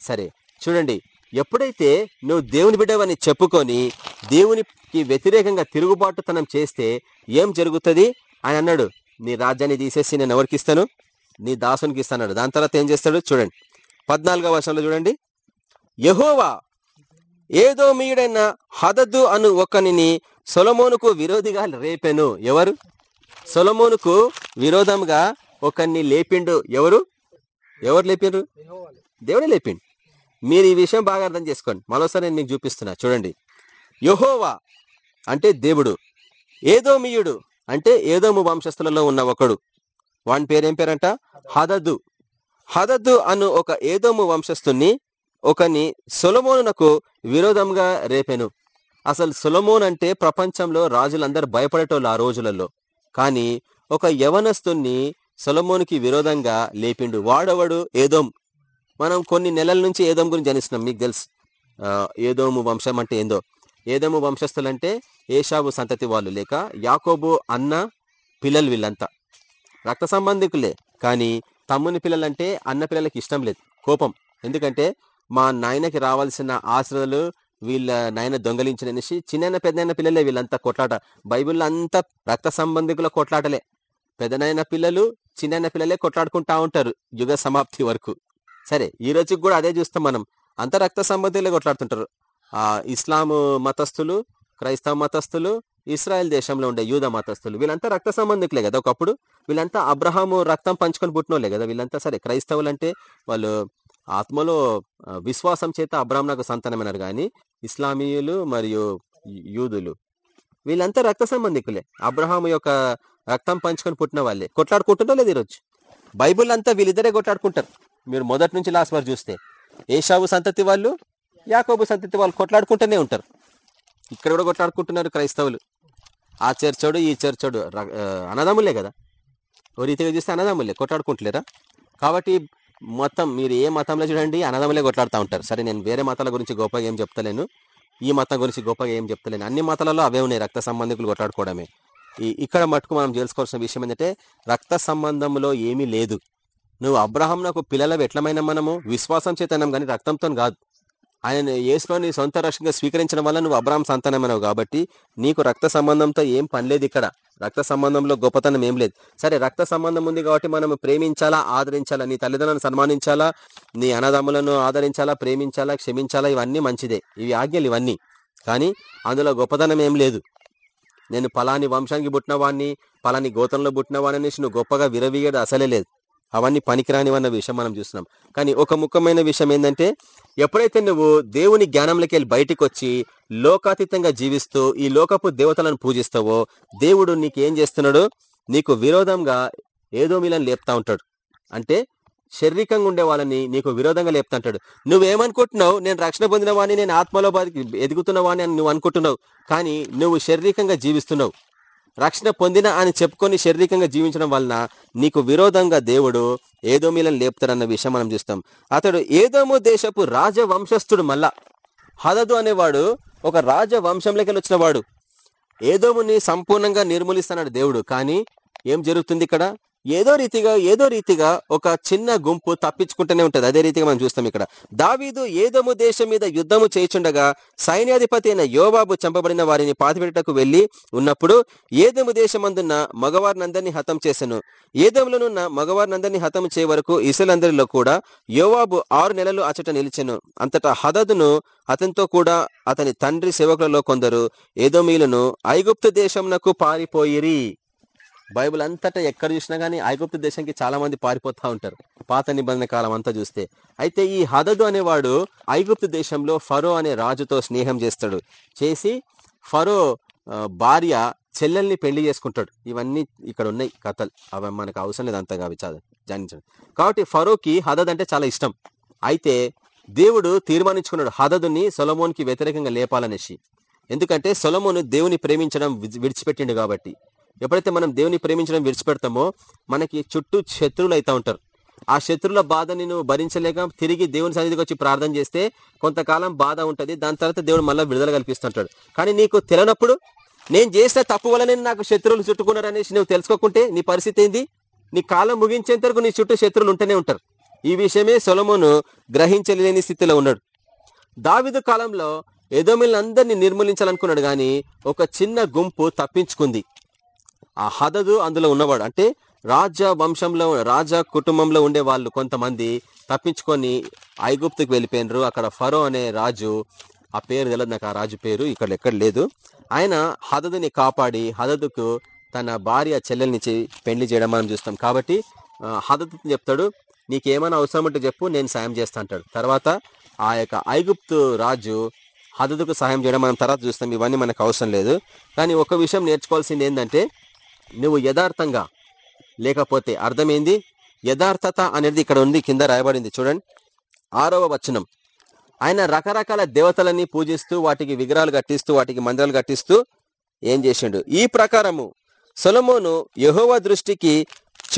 A: సరే చూడండి. ఎప్పుడైతే నువ్వు దేవుని బిడ్డవని చెప్పుకొని దేవునికి వ్యతిరేకంగా తిరుగుబాటుతనం చేస్తే ఏం జరుగుతుంది? ఆయన అన్నాడు నీ రాజ్యాన్ని తీసేసి నేను ఎవరికి ఇస్తాను? నీ దాసునికి ఇస్తాను దాని తర్వాత ఏం చేస్తాడు? చూడండి. పద్నాలుగో వర్షంలో చూడండి. యహోవా ఏదో మీడైన హదద్దు అను ఒకనిని సొలమోనుకు విరోధిగా రేపెను. ఎవరు? సొలమోనుకు విరోధంగా ఒకరిని లేపిండు. ఎవరు? ఎవరు లేపిండ్రు? దేవుడే లేపిండు. మీరు ఈ విషయం బాగా అర్థం చేసుకోండి. మరోసారి నేను మీకు చూపిస్తున్నా. చూడండి. యహోవా అంటే దేవుడు. ఏదో మీయుడు అంటే ఏదోము వంశస్థులలో ఉన్న ఒకడు. వాని పేరేం పేరంట? హదద్దు. హదద్దు అను ఒక ఏదోము వంశస్థుని ఒకని సొలమోనునకు విరోధంగా రేపెను. అసలు సొలమోన్ అంటే ప్రపంచంలో రాజులందరూ భయపడేటోళ్ళు ఆ రోజులలో. కానీ ఒక యవనస్తుని సొలమోనుకి విరోధంగా లేపిండు. వాడవడు? ఏదోం. మనం కొన్ని నెలల నుంచి ఏదోం గురించి జనిస్తున్నాం. మీకు తెలుసు. ఏదోము వంశం అంటే ఏందో? ఏదోము వంశస్థులంటే ఏషావు సంతతి వాళ్ళు లేక యాకోబు అన్న పిల్లలు వీళ్ళంతా. రక్త సంబంధికులే కానీ తమ్ముని పిల్లలంటే అన్న పిల్లలకి ఇష్టం లేదు కోపం. ఎందుకంటే మా నాయనకి రావాల్సిన ఆశ్రయాలు వీళ్ళ నాయన దొంగలించిననేసి చిన్న పెద్దయిన పిల్లలే వీళ్ళంతా కొట్లాట. బైబిల్లో అంతా రక్త సంబంధికుల కొట్లాటలే. పెద్దనైన పిల్లలు చిన్న పిల్లలే కొట్లాడుకుంటా ఉంటారు యుగ సమాప్తి వరకు. సరే ఈ రోజుకి కూడా అదే చూస్తాం మనం. అంత రక్త సంబంధికులే కొట్లాడుతుంటారు. ఇస్లాము మతస్థులు క్రైస్తవ మతస్థులు ఇస్రాయల్ దేశంలో ఉండే యూద మతస్థులు వీళ్ళంతా రక్త సంబంధికులే కదా ఒకప్పుడు. వీళ్ళంతా అబ్రహాము రక్తం పంచుకొని పుట్టినోళ్ళే కదా వీళ్ళంతా సరే క్రైస్తవులు అంటే వాళ్ళు ఆత్మలో విశ్వాసం చేత అబ్రాహ్మణకు సంతానమైనారు కానీ ఇస్లామీయులు మరియు యూదులు వీళ్ళంతా రక్త సంబంధికులే. అబ్రహాం యొక్క రక్తం పంచుకొని పుట్టిన వాళ్ళే. కొట్లాడుకుంటుందో లేదు ఈరోజు? బైబుల్ అంతా వీళ్ళిద్దరే కొట్లాడుకుంటారు. మీరు మొదటి నుంచి లాస్ట్ వరకు చూస్తే ఏషావు సంతతి వాళ్ళు యాకోబు సంతతి వాళ్ళు కొట్లాడుకుంటూనే ఉంటారు. ఇక్కడ కూడా కొట్లాడుకుంటున్నారు క్రైస్తవులు. ఆ చర్చోడు ఈ చర్చోడు ర- అన్నదమ్ములే కదా. ఓ రీతిగా చూస్తే అన్నదమ్ములే కొట్లాడుకుంటలేరా? కాబట్టి మొత్తం మీరు ఏ మతంలో చూడండి అన్నదమ్ములే కొట్లాడుతూ ఉంటారు. సరే నేను వేరే మతాల గురించి గొప్పగా ఏం చెప్తలేను. ఈ మతం గురించి గొప్పగా ఏం చెప్తలేను. అన్ని మతాలలో అవే ఉన్నాయి రక్త సంబంధికులు కొట్లాడుకోవడమే. ఈ ఇక్కడ మటుకు మనం తెలుసుకోవాల్సిన విషయం ఏంటంటే రక్త సంబంధంలో ఏమీ లేదు. నువ్వు అబ్రహం నాకు పిల్లల ఎట్లమైన మనము విశ్వాసం చేతనం కానీ రక్తంతో కాదు. ఆయన యేసులోని సొంత రక్షణగా స్వీకరించడం వల్ల నువ్వు అబ్రహాం సంతానమైనవు కాబట్టి నీకు రక్త సంబంధంతో ఏం పని లేదు ఇక్కడ. రక్త సంబంధంలో గొప్పతనం ఏం లేదు. సరే రక్త సంబంధం ఉంది కాబట్టి మనం ప్రేమించాలా ఆదరించాలా? నీ తల్లిదండ్రులను సన్మానించాలా? నీ అన్నదమ్ములను ఆదరించాలా ప్రేమించాలా క్షమించాలా? ఇవన్నీ మంచిదే. ఇవి ఆజ్ఞలు ఇవన్నీ. కానీ అందులో గొప్పతనం ఏం లేదు. నేను పలాని వంశానికి పుట్టిన వాడిని పలాని గోతంలో పుట్టిన వాడిని నువ్వు గొప్పగా విరవీయడం అసలే లేదు. అవన్నీ పనికిరానివన్న విషయం మనం చూస్తున్నాం. కానీ ఒక ముఖ్యమైన విషయం ఏంటంటే ఎప్పుడైతే నువ్వు దేవుని జ్ఞానంలోకి వెళ్ళి బయటికి వచ్చి లోకాతీతంగా జీవిస్తూ ఈ లోకపు దేవతలను పూజిస్తావో దేవుడు నీకేం చేస్తున్నాడు? నీకు విరోధంగా ఏదో మీలను లేపుతా ఉంటాడు. అంటే శారీరకంగా ఉండే వాళ్ళని నీకు విరోధంగా లేపుతుంటాడు నువ్వేమనుకుంటున్నావు? నేను రక్షణ పొందిన వాడిని నేను ఆత్మలో బతికి ఎదుగుతున్న వాడిని అని నువ్వు అనుకుంటున్నావు. కానీ నువ్వు శారీరకంగా జీవిస్తున్నావు. రక్షణ పొందిన అని చెప్పుకొని శారీరకంగా జీవించడం వలన నీకు విరోధంగా దేవుడు ఏదోమీలను లేపుతాడన్న విషయం మనం చూస్తాం. అతడు ఏదోమో దేశపు రాజవంశస్థుడు మళ్ళా హదదు అనేవాడు ఒక రాజవంశంలోకి వచ్చిన వాడు ఏదోముని సంపూర్ణంగా నిర్మూలిస్తున్నాడు దేవుడు. కానీ ఏం జరుగుతుంది ఇక్కడ? ఏదో రీతిగా ఏదో రీతిగా ఒక చిన్న గుంపు తప్పించుకుంటూనే ఉంటుంది. అదే రీతిగా మనం చూస్తాం ఇక్కడ. దావీదు ఏదోము దేశం మీద యుద్ధము చేయుచుండగా సైన్యాధిపతి అయిన యోబాబు చంపబడిన వారిని పాతిపెట్టకు వెళ్ళి ఉన్నప్పుడు ఏదోము దేశమందున్న మగవారినందరినీ హతం చేసెను. ఏదోములనున్న మగవారినందరినీ హతం చేయ వరకు ఇసలందరిలో కూడా యోవాబు ఆరు నెలలు అచట నిలిచెను. అంతటా హదదును అతనితో కూడా అతని తండ్రి సేవకులలో కొందరు ఏదోమీలను ఐగుప్తు దేశంనకు పారిపోయిరి. బైబిల్ అంతటా ఎక్కడ చూసినా కానీ ఐగుప్తు దేశానికి చాలా మంది పారిపోతా ఉంటారు. పాత నిబంధన కాలం అంతా చూస్తే. అయితే ఈ హదదు అనేవాడు ఐగుప్తు దేశంలో ఫరో అనే రాజుతో స్నేహం చేస్తాడు. చేసి ఫరో భార్య చెల్లెల్ని పెళ్ళి చేసుకుంటాడు. ఇవన్నీ ఇక్కడ ఉన్నాయి కథలు. అవి మనకు అవసరం లేదు అంతగా అవి చదువు కాబట్టి ఫరోకి హదద్ అంటే చాలా ఇష్టం. అయితే దేవుడు తీర్మానించుకున్నాడు హదదుని సొలమోన్కి వ్యతిరేకంగా లేపాలనేసి. ఎందుకంటే సొలమోను దేవుని ప్రేమించడం విడిచిపెట్టిండు కాబట్టి. ఎప్పుడైతే మనం దేవుని ప్రేమించడం విడిచిపెడతామో మనకి చుట్టూ శత్రువులు అవుతా ఉంటారు. ఆ శత్రువుల బాధని నువ్వు భరించలేక తిరిగి దేవుని సన్నిధికి వచ్చి ప్రార్థన చేస్తే కొంతకాలం బాధ ఉంటుంది దాని తర్వాత దేవుడు మళ్ళీ విడుదల కల్పిస్తుంటాడు. కానీ నీకు తెలియనప్పుడు నేను చేసిన తప్పు వల్లనే నాకు శత్రువులు చుట్టుకున్నారు అనేసి నువ్వు తెలుసుకోకుంటే నీ పరిస్థితి ఏంది? నీ కాలం ముగించేంత వరకు నీ చుట్టూ శత్రువులు ఉంటూనే ఉంటారు. ఈ విషయమే సొలమును గ్రహించలేని స్థితిలో ఉన్నాడు. దావిదు కాలంలో ఎదోమిలందరినీ నిర్మూలించాలనుకున్నాడు కానీ ఒక చిన్న గుంపు తప్పించుకుంది. ఆ హదదు అందులో ఉన్నవాడు. అంటే రాజ వంశంలో రాజ కుటుంబంలో ఉండే వాళ్ళు కొంతమంది తప్పించుకొని ఐగుప్తుకు వెళ్ళిపోయినరు. అక్కడ ఫరో అనే రాజు ఆ పేరు తెలియదు నాకు ఆ రాజు పేరు ఇక్కడ ఎక్కడ లేదు. ఆయన హదదుని కాపాడి హదదుకు తన భార్య చెల్లెల్నిచ్చి పెళ్ళి చేయడం మనం చూస్తాం. కాబట్టి హదదు చెప్తాడు నీకేమైనా అవసరం ఉంటే చెప్పు నేను సాయం చేస్తా అంటాడు. తర్వాత ఆ యొక్క ఐగుప్తు రాజు హదదుకు సహాయం చేయడం మనం తర్వాత చూస్తాం. ఇవన్నీ మనకు అవసరం లేదు. కానీ ఒక విషయం నేర్చుకోవాల్సింది ఏంటంటే నువ్వు యథార్థంగా లేకపోతే అర్థమైంది? యథార్థత అనేది ఇక్కడ ఉంది కింద రాయబడింది. చూడండి. ఆరవ వచనం. ఆయన రకరకాల దేవతలని పూజిస్తూ వాటికి విగ్రహాలు కట్టిస్తూ వాటికి మందిరాలు కట్టిస్తూ ఏం చేసిండు? ఈ ప్రకారము సొలమోను యహోవ దృష్టికి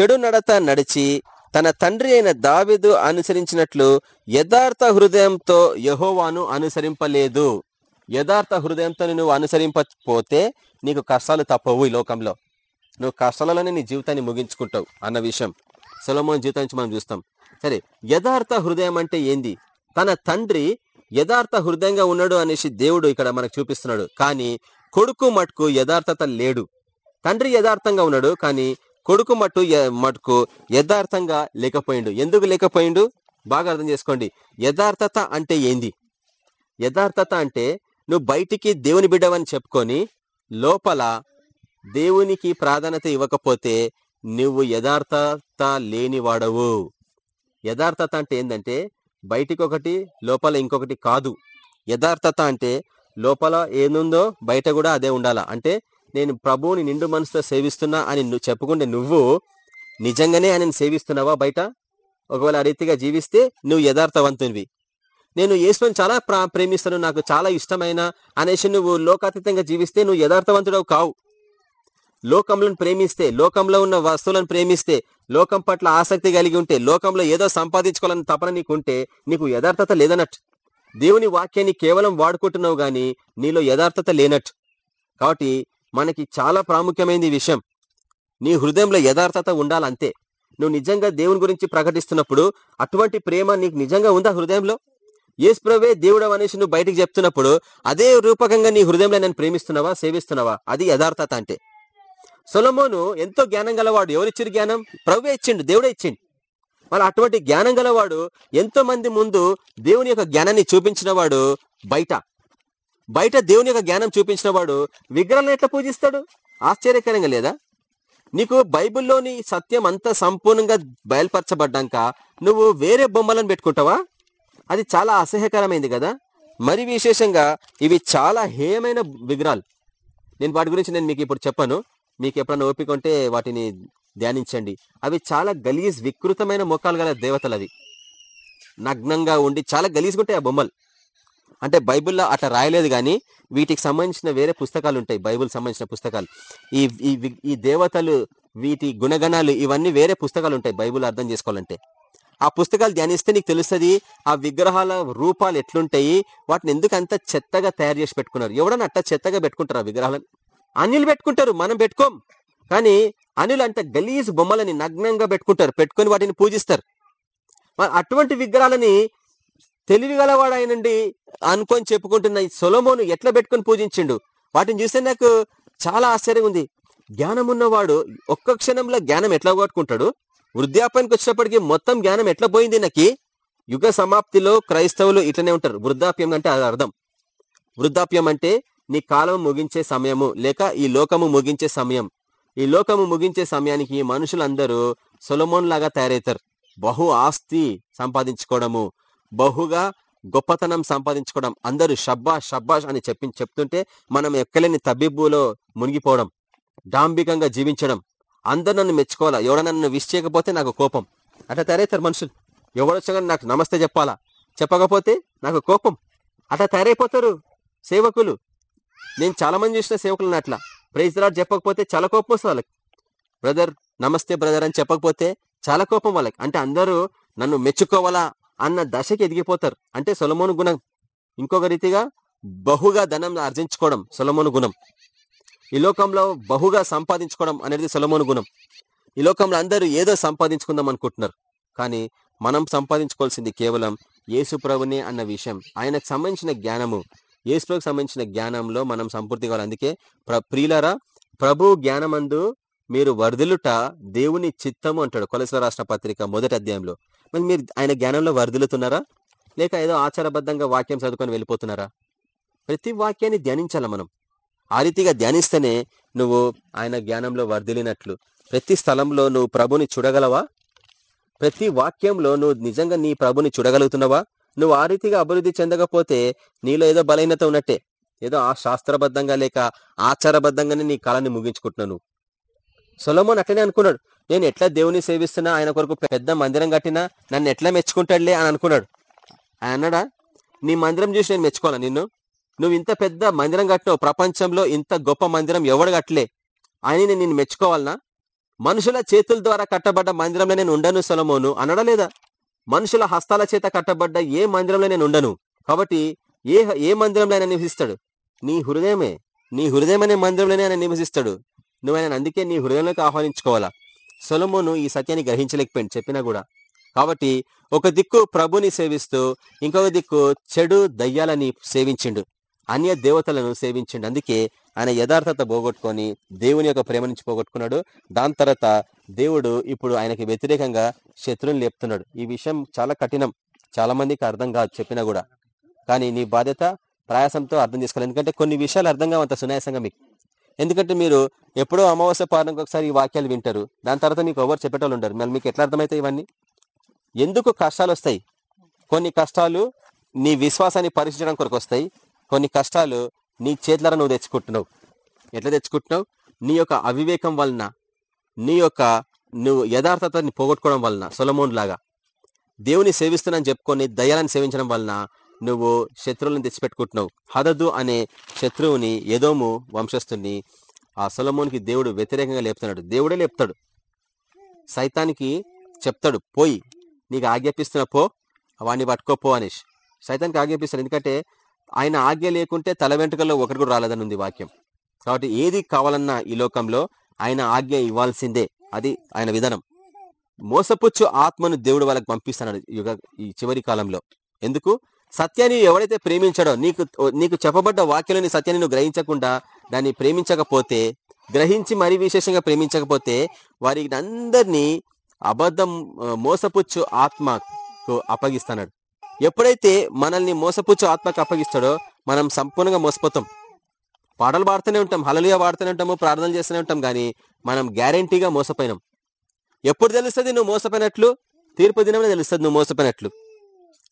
A: చెడు నడత నడిచి తన తండ్రి అయిన దావిదు అనుసరించినట్లు యథార్థ హృదయంతో యహోవాను అనుసరింపలేదు. యథార్థ హృదయంతో నువ్వు అనుసరింపకపోతే నీకు కష్టాలు తప్పవు ఈ లోకంలో. నువ్వు కష్టాలలోనే నీ జీవితాన్ని ముగించుకుంటావు అన్న విషయం సొలమోన్ జీవితం నుంచి మనం చూస్తాం. సరే యథార్థ హృదయం అంటే ఏంది? తన తండ్రి యథార్థ హృదయంగా ఉన్నాడు అనేసి దేవుడు ఇక్కడ మనకు చూపిస్తున్నాడు. కానీ కొడుకు మటుకు యథార్థత లేడు. తండ్రి యథార్థంగా ఉన్నాడు కానీ కొడుకు మట్టు మటుకు యథార్థంగా లేకపోయిండు. ఎందుకు లేకపోయిండు? బాగా అర్థం చేసుకోండి. యథార్థత అంటే ఏంది? యథార్థత అంటే నువ్వు బయటికి దేవుని బిడ్డవని చెప్పుకొని లోపల దేవునికి ప్రాధాన్యత ఇవ్వకపోతే నువ్వు యథార్థత లేనివాడవు. యథార్థత అంటే ఏంటంటే బయటికి ఒకటి లోపల ఇంకొకటి కాదు. యథార్థత అంటే లోపల ఏముందో బయట కూడా అదే ఉండాలా? అంటే నేను ప్రభువుని నిండు మనసుతో సేవిస్తున్నా అని నువ్వు చెప్పుకుంటే నువ్వు నిజంగానే ఆయనను సేవిస్తున్నావా బయట? ఒకవేళ ఆ రీతిగా జీవిస్తే నువ్వు యథార్థవంతునివి. నేను యేసుని చాలా ప్రా ప్రేమిస్తాను నాకు చాలా ఇష్టమైన అనేసి నువ్వు లోకాతీతంగా జీవిస్తే నువ్వు యథార్థవంతుడవు కావు. లోకంలో ప్రేమిస్తే లోకంలో ఉన్న వస్తువులను ప్రేమిస్తే లోకం పట్ల ఆసక్తి కలిగి ఉంటే లోకంలో ఏదో సంపాదించుకోవాలని తపన నీకుంటే నీకు యథార్థత లేదన్నట్టు. దేవుని వాక్యాన్ని కేవలం వాడుకుంటున్నావు గాని నీలో యథార్థత లేనట్టు. కాబట్టి మనకి చాలా ప్రాముఖ్యమైనది విషయం. నీ హృదయంలో యథార్థత ఉండాలంతే. నువ్వు నిజంగా దేవుని గురించి ప్రకటిస్తున్నప్పుడు అటువంటి ప్రేమ నీకు నిజంగా ఉందా హృదయంలో? ఏసుప్రవే దేవుడు అనేసి నువ్వు బయటకు చెప్తున్నప్పుడు అదే రూపకంగా నీ హృదయంలో నేను ప్రేమిస్తున్నావా సేవిస్తున్నావా? అది యథార్థత అంటే. సొలమోను ఎంతో జ్ఞానం గలవాడు. ఎవరిచ్చిరు జ్ఞానం? ప్రభువే ఇచ్చిండు దేవుడే ఇచ్చిండు. మరి అటువంటి జ్ఞానం గలవాడు ఎంతో మంది ముందు దేవుని యొక్క జ్ఞానాన్ని చూపించిన వాడు బయట. బయట దేవుని యొక్క జ్ఞానం చూపించిన వాడు విగ్రహాలను ఎట్లా పూజిస్తాడు? ఆశ్చర్యకరంగా లేదా? నీకు బైబిల్లోని సత్యం అంతా సంపూర్ణంగా బయలుపరచబడ్డాక నువ్వు వేరే బొమ్మలను పెట్టుకుంటావా? అది చాలా అసహ్యకరమైంది కదా? మరి విశేషంగా ఇవి చాలా హేయమైన విగ్రహాలు. నేను వాటి గురించి నేను మీకు ఇప్పుడు చెప్పాను. మీకు ఎప్పుడైనా ఓపిక ఉంటే వాటిని ధ్యానించండి. అవి చాలా గలీజ్ వికృతమైన ముఖాలు గల దేవతలు అవి నగ్నంగా ఉండి చాలా గలీజ్గా ఉంటాయి ఆ బొమ్మలు. అంటే బైబిల్లో అట్లా రాయలేదు కానీ వీటికి సంబంధించిన వేరే పుస్తకాలు ఉంటాయి బైబిల్ సంబంధించిన పుస్తకాలు. ఈ ఈ ఈ దేవతలు వీటి గుణగణాలు ఇవన్నీ వేరే పుస్తకాలు ఉంటాయి బైబిల్ అర్థం చేసుకోవాలంటే. ఆ పుస్తకాలు ధ్యానిస్తే నీకు తెలుస్తుంది ఆ విగ్రహాల రూపాలు ఎట్లుంటాయి వాటిని ఎందుకు అంత చెత్తగా తయారు చేసి పెట్టుకున్నారు? ఎవడన్నా అట్ట చెత్తగా పెట్టుకుంటారు ఆ విగ్రహాలను? అనిల్ పెట్టుకుంటారు మనం పెట్టుకోం. కానీ అనిల్ అంత గలీజ్ బొమ్మలని నగ్నంగా పెట్టుకుంటారు పెట్టుకొని వాటిని పూజిస్తారు. అటువంటి విగ్రహాలని తెలివి గలవాడైనండి అనుకొని చెప్పుకుంటున్న సొలమోను ఎట్లా పెట్టుకొని పూజించిండు? వాటిని చూస్తే నాకు చాలా ఆశ్చర్యం ఉంది. జ్ఞానం ఉన్నవాడు ఒక్క క్షణంలో జ్ఞానం ఎట్లా కొట్టుకుంటాడు వృద్ధాప్యానికి వచ్చినప్పటికీ మొత్తం జ్ఞానం ఎట్లా పోయింది నాకు యుగ సమాప్తిలో క్రైస్తవులు ఇట్లనే ఉంటారు. వృద్ధాప్యం అంటే అది అర్థం. వృద్ధాప్యం అంటే నీ కాలం ముగించే సమయము లేక ఈ లోకము ముగించే సమయం. ఈ లోకము ముగించే సమయానికి మనుషులందరూ సొలమోన్ లాగా తయారవుతారు. బహు ఆస్తి సంపాదించుకోవడము బహుగా గొప్పతనం సంపాదించుకోవడం అందరూ షబ్బా షబ్బాష్ అని చెప్పి చెప్తుంటే మనం ఎక్కలేని తబ్బిబ్బులో మునిగిపోవడం డాంబికంగా జీవించడం. అందరు నన్ను మెచ్చుకోవాలా? ఎవడన్నా నన్ను విష్ చేయకపోతే నాకు కోపం. అట్లా తయారవుతారు మనుషులు. ఎవడొచ్చగా నాకు నమస్తే చెప్పాలా? చెప్పకపోతే నాకు కోపం. అట్లా తయారైపోతారు సేవకులు. నేను చాలా మంది చూసిన సేవకులను అట్లా. ప్రైజ్ రాడ్ చెప్పకపోతే చాలా కోపం వస్తుంది వాళ్ళకి. బ్రదర్ నమస్తే బ్రదర్ అని చెప్పకపోతే చాలా కోపం వాళ్ళకి. అంటే అందరూ నన్ను మెచ్చుకోవాలా అన్న దశకి ఎదిగిపోతారు. అంటే సొలమోను గుణం. ఇంకొక రీతిగా బహుగా ధనం ఆర్జించుకోవడం సొలమోను గుణం. ఈ లోకంలో బహుగా సంపాదించుకోవడం అనేది సొలమోను గుణం. ఈ లోకంలో అందరూ ఏదో సంపాదించుకుందాం అనుకుంటున్నారు. కానీ మనం సంపాదించుకోవాల్సింది కేవలం యేసు ప్రభునే అన్న విషయం. ఆయనకు సంబంధించిన జ్ఞానము యేసు సంబంధించిన జ్ఞానంలో మనం సంపూర్తి కావాలి. అందుకే ప్ర ప్రియులరా ప్రభు జ్ఞానమందు మీరు వర్ధిల్లుట దేవుని చిత్తము అంటాడు కొలసల రాష్ట్ర పత్రిక మొదటి అధ్యాయంలో. మరి మీరు ఆయన జ్ఞానంలో వర్ధిల్లుతున్నారా? లేక ఏదో ఆచారబద్ధంగా వాక్యం చదువుకొని వెళ్ళిపోతున్నారా? ప్రతి వాక్యాన్ని ధ్యానించాల మనం? ఆ రీతిగా ధ్యానిస్తేనే నువ్వు ఆయన జ్ఞానంలో వర్ధిల్లినట్లు. ప్రతి స్థలంలో నువ్వు ప్రభుని చూడగలవా? ప్రతి వాక్యంలో నువ్వు నిజంగా నీ ప్రభుని చూడగలుగుతున్నావా? నువ్వు ఆ రీతిగా అభివృద్ధి చెందకపోతే నీలో ఏదో బలహీనత ఉన్నట్టే. ఏదో ఆ శాస్త్రబద్ధంగా లేక ఆచారబద్ధంగానే నీ కాలాన్ని ముగించుకుంటున్నావు సొలమోన్ అట్లనే అనుకున్నాడు. నేను ఎట్లా దేవుని సేవిస్తున్నా ఆయన కొరకు పెద్ద మందిరం కట్టినా నన్ను ఎట్లా మెచ్చుకుంటాడులే అని అనుకున్నాడు. ఆయన అన్నాడా నీ మందిరం చూసి నేను మెచ్చుకోవాలా నిన్ను? నువ్వు ఇంత పెద్ద మందిరం కట్టినావు ప్రపంచంలో ఇంత గొప్ప మందిరం ఎవడు కట్టలే? ఆయన నేను నిన్ను మెచ్చుకోవాలనా? మనుషుల చేతుల ద్వారా కట్టబడ్డ మందిరంలో నేను ఉండను సొలమోను. అనడా లేదా? మనుషుల హస్తాల చేత కట్టబడ్డ ఏ మందిరంలో నేను ఉండను. కాబట్టి ఏ ఏ మందిరంలో ఆయన నివసిస్తాడు? నీ హృదయమే నీ హృదయం అనే మందిరంలోనే ఆయన నివసిస్తాడు. నువ్వు ఆయన అందుకే నీ హృదయంలోకి ఆహ్వానించుకోవాలా? సొలమోను ఈ సత్యాన్ని గ్రహించలేకపోయింది చెప్పినా కూడా. కాబట్టి ఒక దిక్కు ప్రభుని సేవిస్తూ ఇంకొక దిక్కు చెడు దయ్యాలని సేవించిండు. అన్య దేవతలను సేవించిండు. అందుకే ఆయన యథార్థత పోగొట్టుకొని దేవుని యొక్క ప్రేమ నుంచి పోగొట్టుకున్నాడు. దాని తర్వాత దేవుడు ఇప్పుడు ఆయనకి వ్యతిరేకంగా శత్రువుని లేపుతున్నాడు. ఈ విషయం చాలా కఠినం. చాలా మందికి అర్థం కాదు చెప్పినా కూడా. కానీ నీ బాధ్యత ప్రయాసంతో అర్థం చేసుకోవాలి. ఎందుకంటే కొన్ని విషయాలు అర్థం కావంత సునాయాసంగా మీకు. ఎందుకంటే మీరు ఎప్పుడో అమావాస్య పాలనకు ఒకసారి ఈ వాక్యాలు వింటారు. దాని తర్వాత మీకు ఎవరు చెప్పేటోళ్ళు ఉంటారు. మళ్ళీ మీకు ఎట్లా అర్థమవుతాయి ఇవన్నీ? ఎందుకు కష్టాలు వస్తాయి? కొన్ని కష్టాలు నీ విశ్వాసాన్ని పరీక్షించడం కొరకు వస్తాయి. కొన్ని కష్టాలు నీ చేతులారా నువ్వు తెచ్చుకుంటున్నావు? ఎట్లా తెచ్చుకుంటున్నావు? నీ యొక్క అవివేకం వలన నీ యొక్క నువ్వు యథార్థతని పోగొట్టుకోవడం వలన సొలమోన్ లాగా. దేవుని సేవిస్తున్నాను చెప్పుకొని దయాలను సేవించడం వలన నువ్వు శత్రువులను తెచ్చిపెట్టుకుంటున్నావు. హదదు అనే శత్రువుని ఏదోము వంశస్థుని ఆ సొలమోనికి దేవుడు వ్యతిరేకంగా లేపుతున్నాడు. దేవుడే లేపుతాడు. సైతానికి చెప్తాడు పోయి నీకు ఆజ్ఞాపిస్తున్న పో వాడిని పట్టుకోపో అనేసి సైతానికి ఆజ్ఞాపిస్తాడు. ఎందుకంటే ఆయన ఆజ్ఞ లేకుంటే తల వెంట్రుకల్లో ఒకరికి కూడా రాలేదని ఉంది వాక్యం. కాబట్టి ఏది కావాలన్నా ఈ లోకంలో ఆయన ఆజ్ఞ ఇవ్వాల్సిందే. అది ఆయన విధానం. మోసపుచ్చు ఆత్మను దేవుడు వాళ్ళకి పంపిస్తున్నాడు యుగ ఈ చివరి కాలంలో. ఎందుకు? సత్యాన్ని ఎవడైతే ప్రేమించాడో నీకు నీకు చెప్పబడ్డ వాక్యంలోని సత్యాన్ని నువ్వు గ్రహించకుండా దాన్ని ప్రేమించకపోతే గ్రహించి మరీ విశేషంగా ప్రేమించకపోతే వారికి అందరినీ అబద్ధం మోసపుచ్చు ఆత్మకు అప్పగిస్తున్నాడు ఎప్పుడైతే మనల్ని మోసపుచ్చు ఆత్మకు అప్పగిస్తాడో మనం సంపూర్ణంగా మోసపోతాం. పాటలు పాడుతూనే ఉంటాం హలలుగా పాడుతూనే ఉంటాము ప్రార్థనలు చేస్తూనే ఉంటాం కానీ మనం గ్యారంటీగా మోసపోయినాం. ఎప్పుడు తెలుస్తుంది నువ్వు మోసపోయినట్లు? తీర్పు దినమే తెలుస్తుంది నువ్వు మోసపోయినట్లు.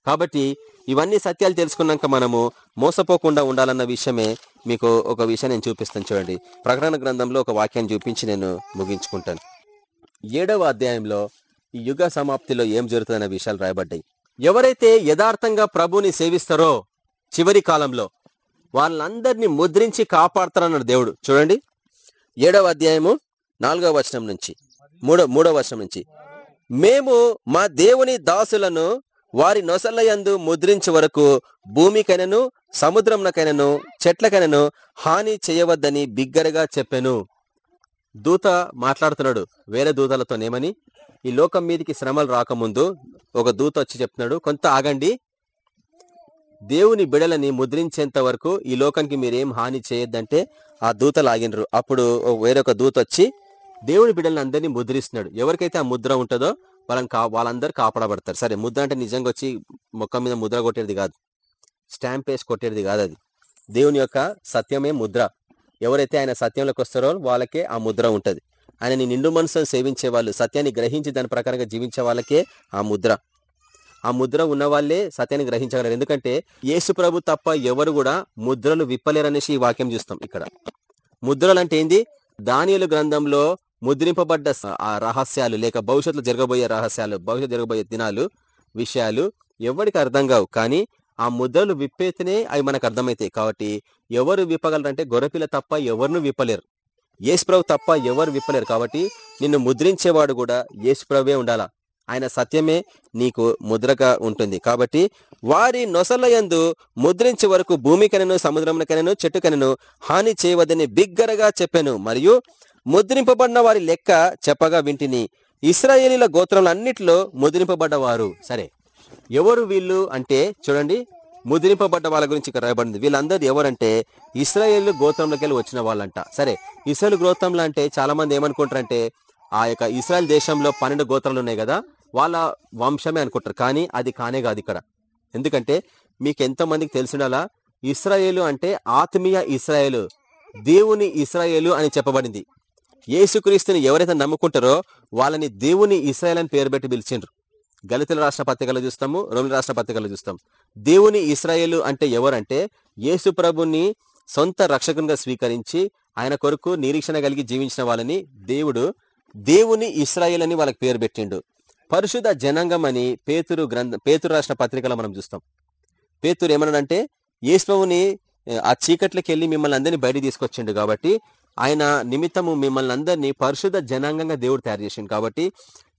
A: కాబట్టి ఇవన్నీ సత్యాలు తెలుసుకున్నాక మనము మోసపోకుండా ఉండాలన్న విషయమే మీకు ఒక విషయం నేను చూపిస్తాను చూడండి. ప్రకటన గ్రంథంలో ఒక వాక్యాన్ని చూపించి నేను ముగించుకుంటాను. ఏడవ అధ్యాయంలో ఈ యుగ సమాప్తిలో ఏం జరుగుతుందన్న విషయాలు రాయబడ్డాయి. ఎవరైతే యథార్థంగా ప్రభుని సేవిస్తారో చివరి కాలంలో వాళ్ళందరినీ ముద్రించి కాపాడతారన్నాడు దేవుడు. చూడండి. ఏడవ అధ్యాయము నాలుగవ వచనం నుంచి. మూడో మూడవ వచనం నుంచి. మేము మా దేవుని దాసులను వారి నొసలయందు ముద్రించే వరకు భూమికైనను సముద్రంకైనను చెట్లకైనను హాని చేయవద్దని బిగ్గరగా చెప్పాను. దూత మాట్లాడుతున్నాడు. వేరే దూతలతోనేమని ఈ లోకం మీదకి శ్రమలు రాకముందు ఒక దూత వచ్చి చెప్తున్నాడు కొంత ఆగండి. దేవుని బిడలని ముద్రించేంత వరకు ఈ లోకానికి మీరేం హాని చేయొద్దంటే ఆ దూతలు ఆగినరు. అప్పుడు వేరొక దూత వచ్చి దేవుని బిడ్డలను అందరినీ ముద్రిస్తున్నాడు. ఎవరికైతే ఆ ముద్ర ఉంటుందో వాళ్ళని కా వాళ్ళందరూ కాపాడబడతారు. సరే ముద్ర అంటే నిజంగా వచ్చి మొక్క మీద ముద్ర కొట్టేది కాదు. స్టాంప్ వేసి కొట్టేది కాదు అది. దేవుని యొక్క సత్యమే ముద్ర. ఎవరైతే ఆయన సత్యంలోకి వస్తారో వాళ్ళకే ఆ ముద్ర ఉంటుంది. ఆయనని నిండు మనసును సేవించే వాళ్ళు సత్యాన్ని గ్రహించి దాని ప్రకారంగా జీవించే వాళ్ళకే ఆ ముద్ర. ఆ ముద్ర ఉన్న వాళ్ళే సత్యాన్ని గ్రహించగలరు. ఎందుకంటే యేసు ప్రభు తప్ప ఎవరు కూడా ముద్రలు విప్పలేరనేసి ఈ వాక్యం చూస్తాం ఇక్కడ. ముద్రలు అంటే ఏంది? దానియలు గ్రంథంలో ముద్రింపబడ్డ ఆ రహస్యాలు లేక భవిష్యత్తులో జరగబోయే రహస్యాలు భవిష్యత్తు జరగబోయే దినాలు విషయాలు ఎవరికి అర్థం కావు. కానీ ఆ ముద్రలు విప్పేతేనే అవి మనకు అర్థమవుతాయి కాబట్టి ఎవరు విప్పగలరంటే గొర్రెపిల్ల తప్ప ఎవరిను విప్పలేరు. యేసుప్రభు తప్ప ఎవరు విప్పలేరు. కాబట్టి నిన్ను ముద్రించేవాడు కూడా యేసుప్రభే ఉండాలా? ఆయన సత్యమే నీకు ముద్రగా ఉంటుంది. కాబట్టి వారి నొసలయందు ముద్రించే వరకు భూమికనను సముద్రమునకనను చెట్టుకనను హాని చేయవద్దని బిగ్గరగా చెప్పాను. మరియు ముద్రింపబడిన వారి లెక్క చెప్పగా వింటిని. ఇస్రాయేలీల గోత్రములన్నిటిలో ముద్రింపబడ్డవారు. సరే. ఎవరు వీళ్ళు అంటే చూడండి ముద్రింపబడ్డ వాళ్ళ గురించి ఇక్కడ రాయబడింది. వీళ్ళందరూ ఎవరంటే ఇస్రాయేల్ గోత్రంలోకి వెళ్ళి వచ్చిన వాళ్ళంట. సరే ఇస్రాయల్ గోత్రంలో అంటే చాలా మంది ఏమనుకుంటారంటే ఆ యొక్క ఇస్రాయల్ దేశంలో పన్నెండు గోత్రాలు ఉన్నాయి కదా వాళ్ళ వంశమే అనుకుంటారు. కానీ అది కానే కాదు ఇక్కడ. ఎందుకంటే మీకు ఎంతో మందికి తెలిసిండాలా ఇస్రాయేలు అంటే ఆత్మీయ ఇస్రాయేలు దేవుని ఇస్రాయేలు అని చెప్పబడింది. యేసుక్రీస్తుని ఎవరైతే నమ్ముకుంటారో వాళ్ళని దేవుని ఇస్రాయేల్ అని పేరు పెట్టి పిలిచిండ్రు. గలితుల రాష్ట్ర పత్రికలు చూస్తాము రోమిల రాష్ట్ర పత్రికలు చూస్తాం. దేవుని ఇస్రాయేలు అంటే ఎవరంటే యేసు ప్రభుని సొంత రక్షకునిగా స్వీకరించి ఆయన కొరకు నిరీక్షణ కలిగి జీవించిన వాళ్ళని దేవుడు దేవుని ఇస్రాయేల్ అని వాళ్ళకి పేరు పెట్టిండు. పరిశుధ జనాంగం అని పేతురు గ్రంథ పేతురు రాసిన పత్రికలో మనం చూస్తాం. పేతురు ఏమన్నాడంటే యేసుని ఆ చీకట్లకి వెళ్ళి మిమ్మల్ని అందరినీ బయట తీసుకొచ్చిండు కాబట్టి ఆయన నిమిత్తము మిమ్మల్ని అందరినీ పరిశుద్ధ జనాంగంగా దేవుడు తయారు చేసిండు కాబట్టి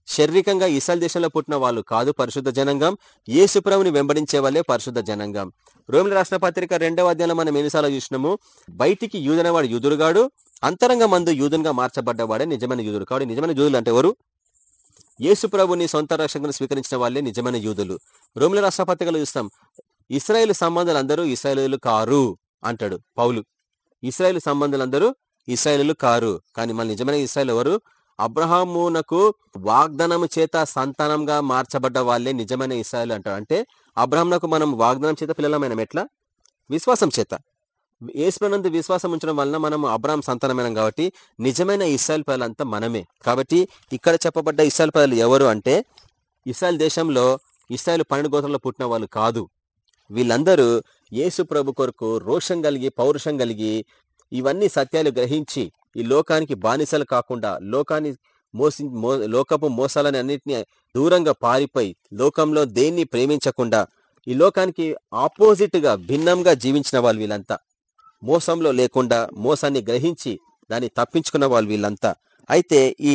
A: శారీరకంగా ఇసాల్ దేశంలో పుట్టిన వాళ్ళు కాదు పరిశుద్ధ జనంగం. ఏసుప్రభుని వెంబడించే వాళ్ళే పరిశుద్ధ జనంగం. రోమిల రాష్ట్ర పత్రిక రెండవ అధ్యాయంలో మనం ఎన్నిసార్లు చూసినాము? బయటికి యూదనవాడు యూదుడుగాడు అంతరంగ మందు యూదునిగా మార్చబడ్డవాడే నిజమైన యూదుడు. కాబట్టి నిజమైన యూదులు అంటే ఎవరు? యేసు ప్రభుని సొంత రక్షకుని స్వీకరించిన వాళ్ళే నిజమైన యూదులు. రోమిల రాష్ట్ర పత్రికలో చూస్తాం ఇస్రాయేల్ సంబంధాలందరూ ఇస్రాయేలు కారు అంటాడు పౌలు. ఇస్రాయేల్ అందరూ ఇస్రాయేలు కారు. కానీ మన నిజమైన ఇస్రాయేల్ ఎవరు? అబ్రహామునకు వాగ్దానము చేత సంతానంగా మార్చబడ్డ వాళ్ళే నిజమైన ఇసాయిలు అంటారు. అంటే అబ్రహాంనకు మనం వాగ్దానం చేత పిల్లలమైన ఎట్లా? విశ్వాసం చేత. ఏసునందు విశ్వాసం ఉంచడం వలన మనం అబ్రాహం సంతానమైన కాబట్టి నిజమైన ఇస్రాయల్ పదాలంతా మనమే. కాబట్టి ఇక్కడ చెప్పబడ్డ ఇస్రాయల్ పదాలు ఎవరు అంటే ఇస్రాయల్ దేశంలో ఇస్రాయల్ పన్నెండు గోత్రంలో పుట్టిన వాళ్ళు కాదు. వీళ్ళందరూ యేసు ప్రభు కొరకు రోషం కలిగి పౌరుషం కలిగి ఇవన్నీ సత్యాలు గ్రహించి ఈ లోకానికి బానిసలు కాకుండా లోకాన్ని మోసి మో లోకపు మోసాలని అన్నింటినీ దూరంగా పారిపోయి లోకంలో దేన్ని ప్రేమించకుండా ఈ లోకానికి ఆపోజిట్గా భిన్నంగా జీవించిన వాళ్ళు వీళ్ళంతా. మోసంలో లేకుండా మోసాన్ని గ్రహించి దాన్ని తప్పించుకున్న వాళ్ళు వీళ్ళంతా. అయితే ఈ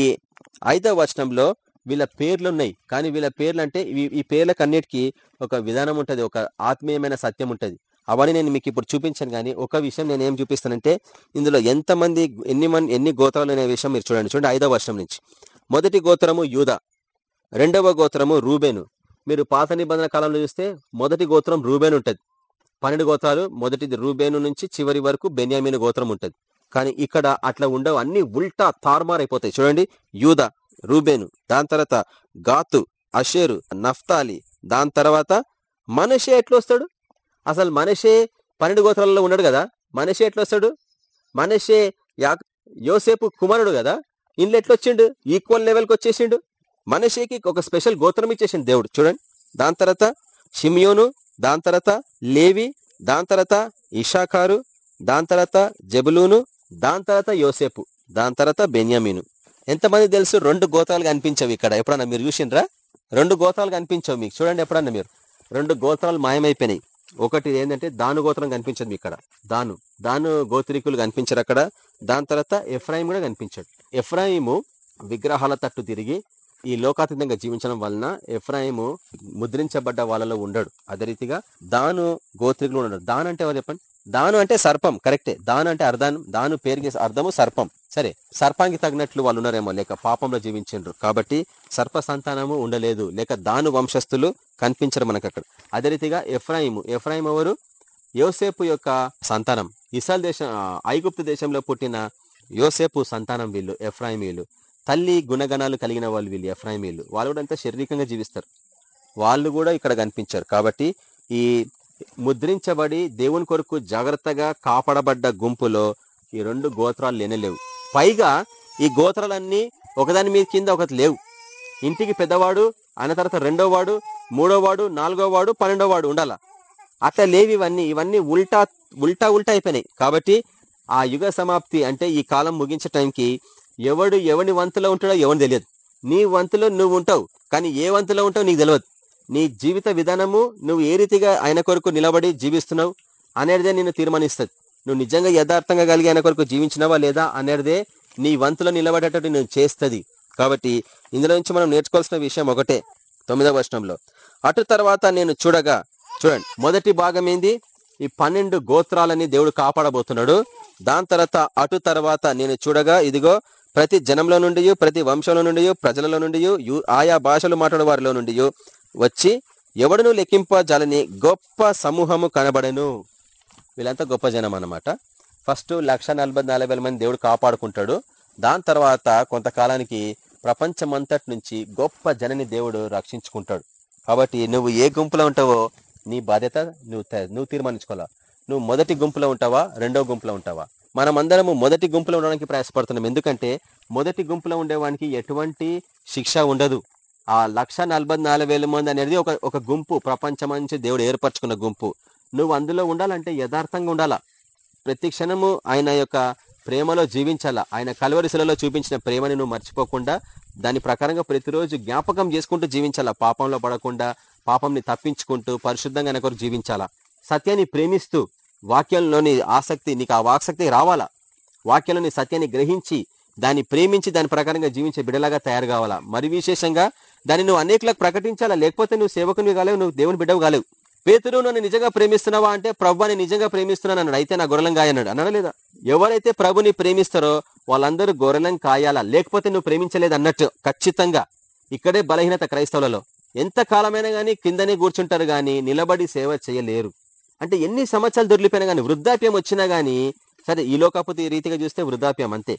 A: ఐదవ వచనంలో వీళ్ళ పేర్లు ఉన్నాయి కానీ వీళ్ళ పేర్లు అంటే ఈ పేర్లకు అన్నిటికీ ఒక విధానం ఉంటుంది. ఒక ఆత్మీయమైన సత్యం ఉంటుంది. అవన్నీ నేను మీకు ఇప్పుడు చూపించాను కానీ ఒక విషయం నేను ఏం చూపిస్తానంటే ఇందులో ఎంతమంది ఎన్ని మంది ఎన్ని గోత్రాలు అనే విషయం మీరు చూడండి. చూడండి ఐదవ వర్షం నుంచి. మొదటి గోత్రము యూద రెండవ గోత్రము రూబేను. మీరు పాత నిబంధన కాలంలో చూస్తే మొదటి గోత్రం రూబేను ఉంటుంది. పన్నెండు గోత్రాలు మొదటిది రూబేను నుంచి చివరి వరకు బెన్యామీను గోత్రం ఉంటుంది. కానీ ఇక్కడ అట్లా ఉండవు. అన్ని ఉల్టా తారుమార్ అయిపోతాయి. చూడండి యూద రూబేను దాని తర్వాత గాతు అషేరు నఫ్తాలి దాని తర్వాత మనషే ఎట్లా వస్తాడు అసలు మనిషే పన్నెండు గోత్రాలలో ఉన్నాడు కదా? మనిషే ఎట్లా వస్తాడు మనషే యా యోసేపు కుమారుడు కదా? ఇంట్లో ఎట్లా వచ్చిండు ఈక్వల్ లెవెల్కి వచ్చేసిండు. మనిషికి ఒక స్పెషల్ గోత్రం ఇచ్చేసిండు దేవుడు. చూడండి. దాని తర్వాత షిమియోను దాని తర్వాత లేవి దాని తర్వాత ఇషాకారు దాని తర్వాత జబులూను దాని తర్వాత యోసేపు దాని తర్వాత బెన్యామీను. ఎంతమంది తెలుసు రెండు గోత్రాలు కనిపించవు ఇక్కడ? ఎప్పుడన్నా మీరు చూసిండ్రా? రెండు గోత్రాలు కనిపించవు మీకు. చూడండి ఎప్పుడన్నా మీరు. రెండు గోత్రాలు మాయమైపోయినాయి. ఒకటి ఏంటంటే దాను గోత్రం కనిపించదు ఇక్కడ. దాను. దాను గోత్రికులు కనిపించరు అక్కడ. దాని తర్వాత ఎఫ్రాయిం కూడా కనిపించాడు. ఎఫ్రాయిము విగ్రహాల తట్టు తిరిగి ఈ లోకాతీతంగా జీవించడం వలన ఎఫ్రాయిము ముద్రించబడ్డ వాళ్ళలో ఉండడు. అదే రీతిగా దాను గోత్రికులు ఉండడు దాన్ అంటే ఎవరు చెప్పండి? దాను అంటే సర్పం కరెక్టే. దాను అంటే అర్థం దాను పేరుకి అర్థము సర్పం. సరే సర్పానికి తగినట్లు వాళ్ళు ఉన్నారేమో లేక పాపంలో జీవించిండ్రు. కాబట్టి సర్ప సంతానము ఉండలేదు లేక దాను వంశస్థులు కనిపించరు మనకు అక్కడ అదే రీతిగా ఎఫ్రాయిము ఎఫ్రాయిం ఎవరు? యోసేపు యొక్క సంతానం. ఇసాల్ దేశం ఐగుప్తు దేశంలో పుట్టిన యోసేపు సంతానం వీళ్ళు ఎఫ్రాయిమీలు తల్లి గుణగణాలు కలిగిన వాళ్ళు వీళ్ళు ఎఫ్రాయిమీలు వాళ్ళు కూడా అంతా శారీరకంగా జీవిస్తారు. వాళ్ళు కూడా ఇక్కడ కనిపించారు. కాబట్టి ఈ ముద్రించబడి దేవుని కొరకు జాగ్రత్తగా కాపాడబడ్డ గుంపులో ఈ రెండు గోత్రాలు లేనలేవు. పైగా ఈ గోత్రాలన్నీ ఒకదాని మీద కింద ఒకటి లేవు. ఇంటికి పెద్దవాడు ఆయన తర్వాత రెండో వాడు మూడో వాడు నాలుగో వాడు పన్నెండో వాడు ఉండాల. అట్లా లేవి ఇవన్నీ. ఇవన్నీ ఉల్టా ఉల్టా ఉల్టా అయిపోయినాయి. కాబట్టి ఆ యుగ సమాప్తి అంటే ఈ కాలం ముగించే టైంకి ఎవడు ఎవని వంతులో ఉంటాడో ఎవని తెలియదు. నీ వంతులో నువ్వు ఉంటావు. కానీ ఏ వంతులో ఉంటావు నీకు తెలియదు. నీ జీవిత విధానము నువ్వు ఏ రీతిగా ఆయన కొరకు నిలబడి జీవిస్తున్నావు అనేదే నిన్ను తీర్మానిస్తుంది. నువ్వు నిజంగా యథార్థంగా కలిగి ఆయన కొరకు జీవించినావా లేదా అనేదే నీ వంతులో నిలబడేటట్టు నేను చేస్తుంది. కాబట్టి ఇందులో నుంచి మనం నేర్చుకోవాల్సిన విషయం ఒకటే. తొమ్మిదవ వర్షంలో అటు తర్వాత నేను చూడగా చూడండి మొదటి భాగం ఏంది? ఈ పన్నెండు గోత్రాలని దేవుడు కాపాడబోతున్నాడు. దాని తర్వాత అటు తర్వాత నేను చూడగా ఇదిగో ప్రతి జనంలో నుండి ప్రతి వంశంలో నుండి ప్రజలలో నుండి ఆయా భాషలు మాట్లాడే వారిలో నుండి వచ్చి ఎవడను లెక్కింపజాలని గొప్ప సమూహము కనబడను. వీళ్ళంతా గొప్ప జనం అనమాట ఫస్ట్ లక్ష నలభై నాలుగు వేల మంది దేవుడు కాపాడుకుంటాడు. దాని తర్వాత కొంతకాలానికి ప్రపంచమంతటి నుంచి గొప్ప జనని దేవుడు రక్షించుకుంటాడు. కాబట్టి నువ్వు ఏ గుంపులో ఉంటావో నీ బాధ్యత నువ్వు నువ్వు తీర్మానించుకోవాలా. నువ్వు మొదటి గుంపులో ఉంటావా రెండో గుంపులో ఉంటావా? మనమందరము మొదటి గుంపులో ఉండడానికి ప్రయాసపడుతున్నాం. ఎందుకంటే మొదటి గుంపులో ఉండేవానికి ఎటువంటి శిక్ష ఉండదు. ఆ లక్ష నలభై నాలుగు వేల మంది అనేది ఒక ఒక గుంపు ప్రపంచం నుంచి దేవుడు ఏర్పరచుకున్న గుంపు. నువ్వు అందులో ఉండాలంటే యథార్థంగా ఉండాలా? ప్రతి క్షణము ఆయన యొక్క ప్రేమలో జీవించాలా? ఆయన కలవరిశిలలో చూపించిన ప్రేమని నువ్వు మర్చిపోకుండా దాని ప్రకారంగా ప్రతిరోజు జ్ఞాపకం చేసుకుంటూ జీవించాలా? పాపంలో పడకుండా పాపంని తప్పించుకుంటూ పరిశుద్ధంగా ఆయన కొరకు జీవించాలా? సత్యాన్ని ప్రేమిస్తూ వాక్యంలోని ఆసక్తి నీకు ఆ వాక్సక్తి రావాలా? వాక్యంలోని సత్యాన్ని గ్రహించి దాన్ని ప్రేమించి దాని ప్రకారంగా జీవించే బిడలాగా తయారు కావాలా? మరి విశేషంగా దాన్ని నువ్వు అనేకులకు ప్రకటించాలా? లేకపోతే నువ్వు సేవకునివి కాలేవు నువ్వు దేవుని బిడ్డవు కాలేవు. పేతురు నన్ను నిజంగా ప్రేమిస్తున్నావా అంటే ప్రభు అని నిజంగా ప్రేమిస్తున్నాను అన్నాడు. అయితే నా గొర్రెలం కాయన్నాడు. అన్నాడా లేదా? ఎవరైతే ప్రభుని ప్రేమిస్తారో వాళ్ళందరూ గొర్రెలం కాయాలా? లేకపోతే నువ్వు ప్రేమించలేదు అన్నట్టు ఖచ్చితంగా. ఇక్కడే బలహీనత క్రైస్తవులలో. ఎంత కాలమైనా కానీ కిందనే కూర్చుంటారు కానీ నిలబడి సేవ చేయలేరు. అంటే ఎన్ని సంవత్సరాలు దొరికిపోయినా కానీ వృద్ధాప్యం వచ్చినా కానీ సరే ఈ లోకాపతి రీతిగా చూస్తే వృద్ధాప్యం అంతే.